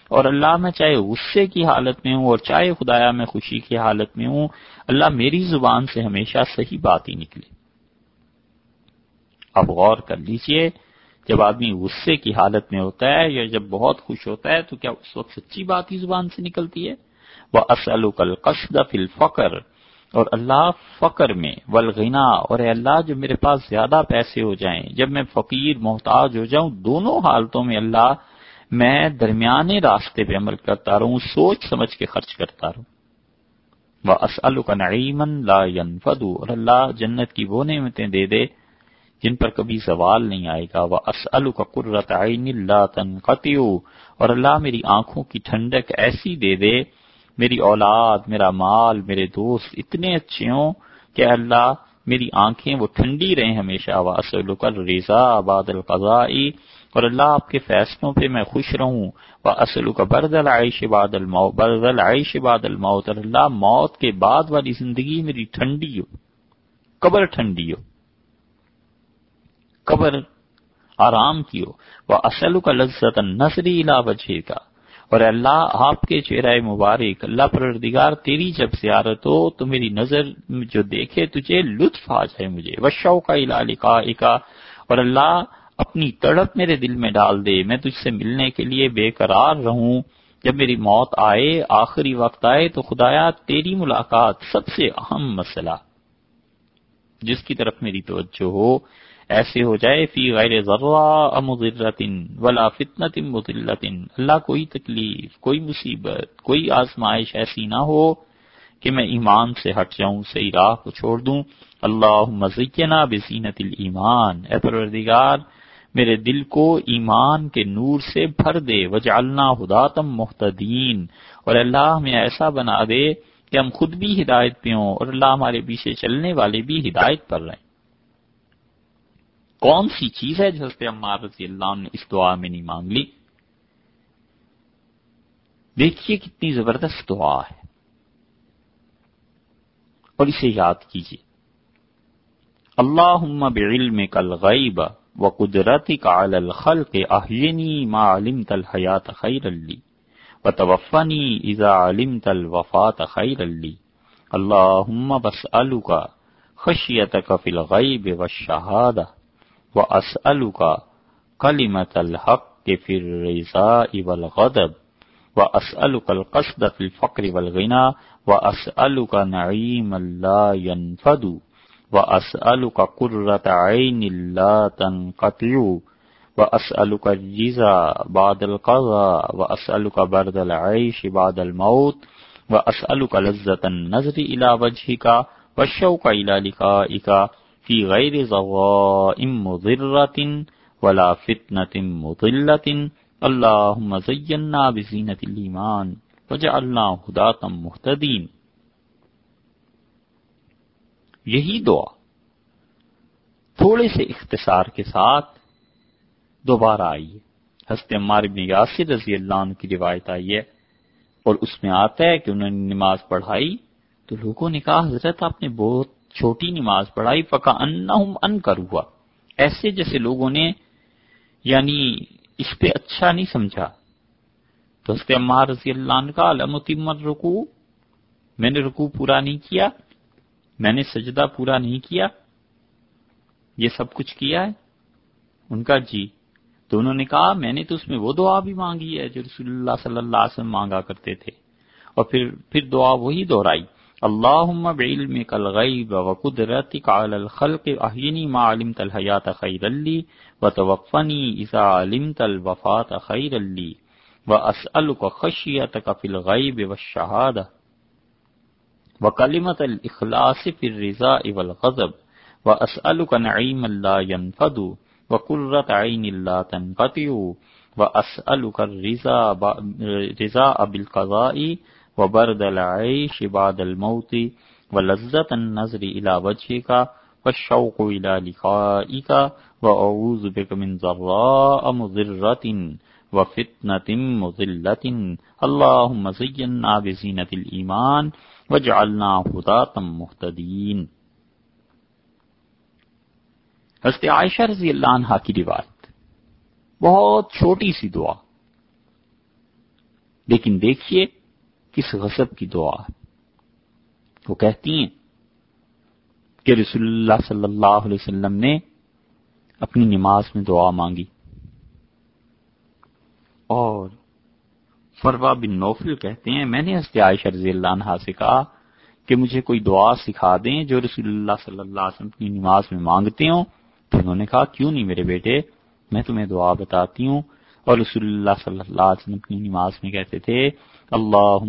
[SPEAKER 1] اور اللہ میں چاہے غصے کی حالت میں ہوں اور چاہے خدایا میں خوشی کی حالت میں ہوں، اللہ میری زبان سے ہمیشہ صحیح بات ہی نکلے۔ اب غور کر لیجیے، جب آدمی غصے کی حالت میں ہوتا ہے یا جب بہت خوش ہوتا ہے، تو کیا اس وقت سچی بات ہی زبان سے نکلتی ہے؟ وہ اسل قصد فل اور اللہ فقر میں ولغنا اور اے اللہ جو میرے پاس زیادہ پیسے ہو جائیں، جب میں فقیر، محتاج ہو جاؤں، دونوں حالتوں میں اللہ میں درمیانے راستے پہ عمل کرتا رہوں، سوچ سمجھ کے خرچ کرتا رہوں۔ وہ اسل کا نعیمن لا فدو اور اللہ جنت کی وہ نعمتیں دے دے جن پر کبھی سوال نہیں آئے گا۔ وہ اسل کا قرت عین اللہ تنقتی اور اللہ میری آنکھوں کی ٹھنڈک ایسی دے دے میری اولاد، میرا مال، میرے دوست اتنے اچھے ہوں کہ اللہ میری آنکھیں وہ ٹھنڈی رہیں ہمیشہ۔ وہ اصل رضا آباد القضائی اور اللہ آپ کے فیصلوں پہ میں خوش رہوں۔ وہ اصل کا برد العیش باد الموت، برد العیش باد الموت۔ اور اللہ موت کے بعد والی زندگی میری ٹھنڈی ہو، قبر ٹھنڈی ہو، قبر آرام کی ہو۔ وہ اصل کا لذت نظری علا وجہ کا اور اللہ آپ کے چہرہ مبارک، اللہ پردگار تیری جب زیارت ہو تو میری نظر جو دیکھے تجھے لطف آ جائے مجھے۔ وشو کا الا اور اللہ اپنی تڑپ میرے دل میں ڈال دے۔ میں تجھ سے ملنے کے لیے بے قرار رہوں۔ جب میری موت آئے، آخری وقت آئے تو خدایا تیری ملاقات سب سے اہم مسئلہ، جس کی طرف میری توجہ ہو۔ ایسے ہو جائے، فی غیر ذرا مضرتن ولا فتنت مضلتن۔ اللہ کوئی تکلیف، کوئی مصیبت، کوئی آزمائش ایسی نہ ہو کہ میں ایمان سے ہٹ جاؤں، صحیح راہ کو چھوڑ دوں۔ اللہ مزینہ بزینت الایمان۔ اے پروردگار، میرے دل کو ایمان کے نور سے بھر دے۔ وجعلنا ہداتم محتدین اور اللہ ہمیں ایسا بنا دے کہ ہم خود بھی ہدایت پہ ہوں اور اللہ ہمارے پیچھے چلنے والے بھی ہدایت پر رہیں۔ کون سی چیز ہے جو حضرت عمار رضی اللہ نے اس دعا میں نہیں مانگ لی؟ دیکھیے کتنی زبردست دعا ہے۔ اور اسے یاد کیجیے اللہ بعلم کل غیب و قدرتی کا الخل کے آہینی ما علم تل حیات خیر علی وتوفني إذا علمت الوفاة خيرا لي اللهم بسألك خشيتك في الغيب والشهادة وأسألك كلمة الحق في الرزاء والغضب وأسألك القصد في الفقر والغنى وأسألك نعيما لا ينفد وأسألك قرة عين لا تنقطع وأسألك الجزاء بعد القضاء وأسألك برد العيش بعد الموت وأسألك لذة النظر إلى وجهك والشوق في غير ضواء مضرة ولا فتنة مضلة اللهم زينا بزينة الإيمان وجعلنا هداة مهتدين یہی دعا تھوڑے سے اختصار کے ساتھ دوبارہ آئی ہے ہست عمار ابن یاسر رضی اللہ عنہ کی روایت آئی ہے اور اس میں آتا ہے کہ انہوں نے نماز پڑھائی تو لوگوں نے کہا، حضرت آپ نے بہت چھوٹی نماز پڑھائی پکا ان ان کر ہوا۔ ایسے جیسے لوگوں نے یعنی اس پہ اچھا نہیں سمجھا۔ تو حضرت عمار رضی اللہ عنہ کا علم رکو میں نے رکو پورا نہیں کیا، میں نے سجدہ پورا نہیں کیا۔ یہ سب کچھ کیا ہے؟ ان کا جی۔ تو انہوں نے کہا، میں نے تو اس میں وہ دعا بھی مانگی ہے جو رسول اللہ صلی اللہ علیہ وسلم مانگا کرتے تھے۔ اور پھر پھر دعا وہی دہرائی۔ اللہم بعلمک الغیب وقدرتک علی الخلق احینی ما علمت الحیات خیر لی وتوفنی اذا علمت الوفات خیر لی واسألک خشیتک فی الغیب والشہادہ وکلمت الاخلاص فی الرضا والغضب واسألک نعیم لا ينفد وقرۃ عین لا تنقطع واسألک الرضا رضا بالقضاء وبرد العيش بعد الموت ولذة النظر الى وجهك والشوق الى لقائك واعوذ بك من ضراء مضرة وفتنة مضلة. اللهم زينا بزينة الإيمان وجعلنا هداة مهتدين. حضرت عائشہ رضی اللہ عنہ کی روایت. بہت چھوٹی سی دعا. لیکن دیکھیے کس غصب کی دعا؟ وہ کہتی ہیں کہ رسول اللہ صلی اللہ علیہ وسلم نے اپنی نماز میں دعا مانگی۔ اور فروا بن نوفل کہتے ہیں، میں نے حضرت عائشہ رضی اللہ عنہ سے کہا کہ مجھے کوئی دعا سکھا دیں جو رسول اللہ صلی اللہ علیہ وسلم اپنی نماز میں مانگتے ہوں۔ تو انہوں نے کہا، کیوں نہیں میرے بیٹے؟ میں تمہیں دعا بتاتی ہوں۔ اور رسول اللہ صلی اللہ علیہ وسلم اپنی نماز میں کہتے تھے اللہ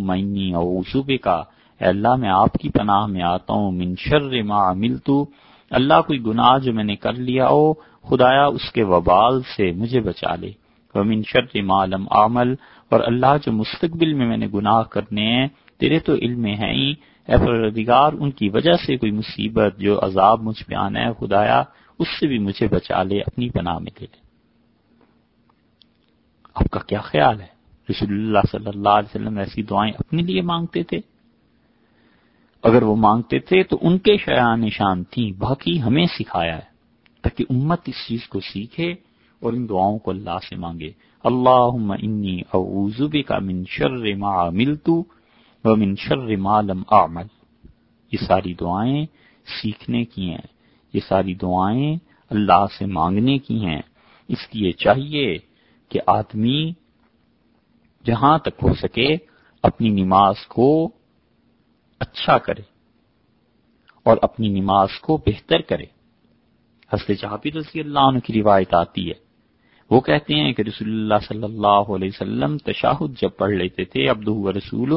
[SPEAKER 1] کا اے اللہ، میں آپ کی پناہ میں آتا ہوں، من شر ما عملتو اللہ، کوئی گناہ جو میں نے کر لیا ہو، خدایا، اس کے وبال سے مجھے بچا لے۔ ومن شر ما لم عمل اور اللہ، جو مستقبل میں میں نے گناہ کرنے ہیں، تیرے تو علم ہے ہی۔ اے پردگار ان کی وجہ سے کوئی مصیبت، جو عذاب مجھ پہ آنا ہے، خدایا، اس سے بھی مجھے بچا لے اپنی پناہ میں لے لے آپ کا کیا خیال ہے؟ رسول اللہ صلی اللہ علیہ وسلم ایسی دعائیں اپنے لیے مانگتے تھے؟ اگر وہ مانگتے تھے تو ان کے شیا نشان تھیں، باقی ہمیں سکھایا ہے تاکہ امت اس چیز کو سیکھے اور ان دعاؤں کو اللہ سے مانگے۔ اللہ انی اعوذ کا من شر ما عملت و من شر ما لم اعمل۔ یہ ساری دعائیں سیکھنے کی ہیں، یہ ساری دعائیں اللہ سے مانگنے کی ہیں۔ اس لیے چاہیے کہ آدمی جہاں تک ہو سکے اپنی نماز کو اچھا کرے اور اپنی نماز کو بہتر کرے۔ حسل جہابی رضی اللہ عنہ کی روایت آتی ہے۔ وہ کہتے ہیں کہ رسول اللہ صلی اللہ علیہ وسلم تشاہد جب پڑھ لیتے تھے ابدو رسول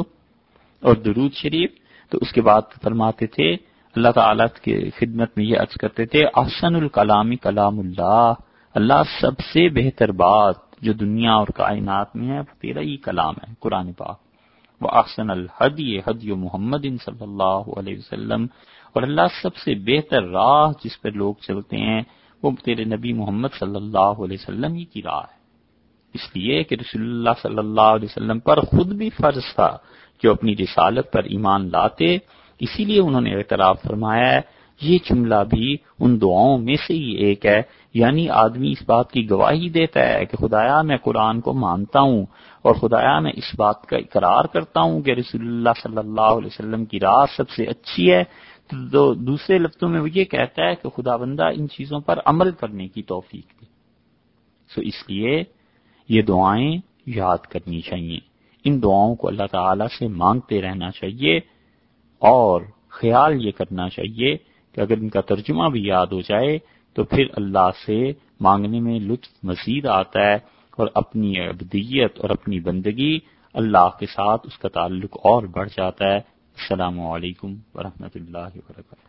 [SPEAKER 1] اور درود شریف، تو اس کے بعد فرماتے تھے، اللہ تعالیٰ کی خدمت میں یہ عرض کرتے تھے، احسن الکلامی کلام اللہ اللہ سب سے بہتر بات۔ جو دنیا اور کائنات میں ہے تیرا ہی کلام ہے، قرآن پاک۔ وہ احسن الحدی حدی محمد صلی اللہ علیہ وسلم۔ اور اللہ سب سے بہتر راہ جس پر لوگ چلتے ہیں، وہ تیرے نبی محمد صلی اللہ علیہ وسلم ہی کی راہ ہے۔ اس لیے کہ رسول اللہ صلی اللہ علیہ وسلم پر خود بھی فرض تھا جو اپنی رسالت پر ایمان لاتے، اسی لیے انہوں نے اعتراف فرمایا ہے۔ یہ جملہ بھی ان دعاؤں میں سے ہی ایک ہے۔ یعنی آدمی اس بات کی گواہی دیتا ہے کہ خدایا میں قرآن کو مانتا ہوں اور خدایا میں اس بات کا اقرار کرتا ہوں کہ رسول اللہ صلی اللہ علیہ وسلم کی راہ سب سے اچھی ہے، تو دوسرے لفظوں میں وہ یہ کہتا ہے کہ خدا بندہ ان چیزوں پر عمل کرنے کی توفیق دے۔ سو اس لیے یہ دعائیں یاد کرنی چاہیے۔ ان دعاؤں کو اللہ تعالی سے مانگتے رہنا چاہیے اور خیال یہ کرنا چاہیے کہ اگر ان کا ترجمہ بھی یاد ہو جائے تو پھر اللہ سے مانگنے میں لطف مزید آتا ہے اور اپنی ابدیت اور اپنی بندگی اللہ کے ساتھ اس کا تعلق اور بڑھ جاتا ہے۔ السلام علیکم ورحمۃ اللہ وبرکاتہ۔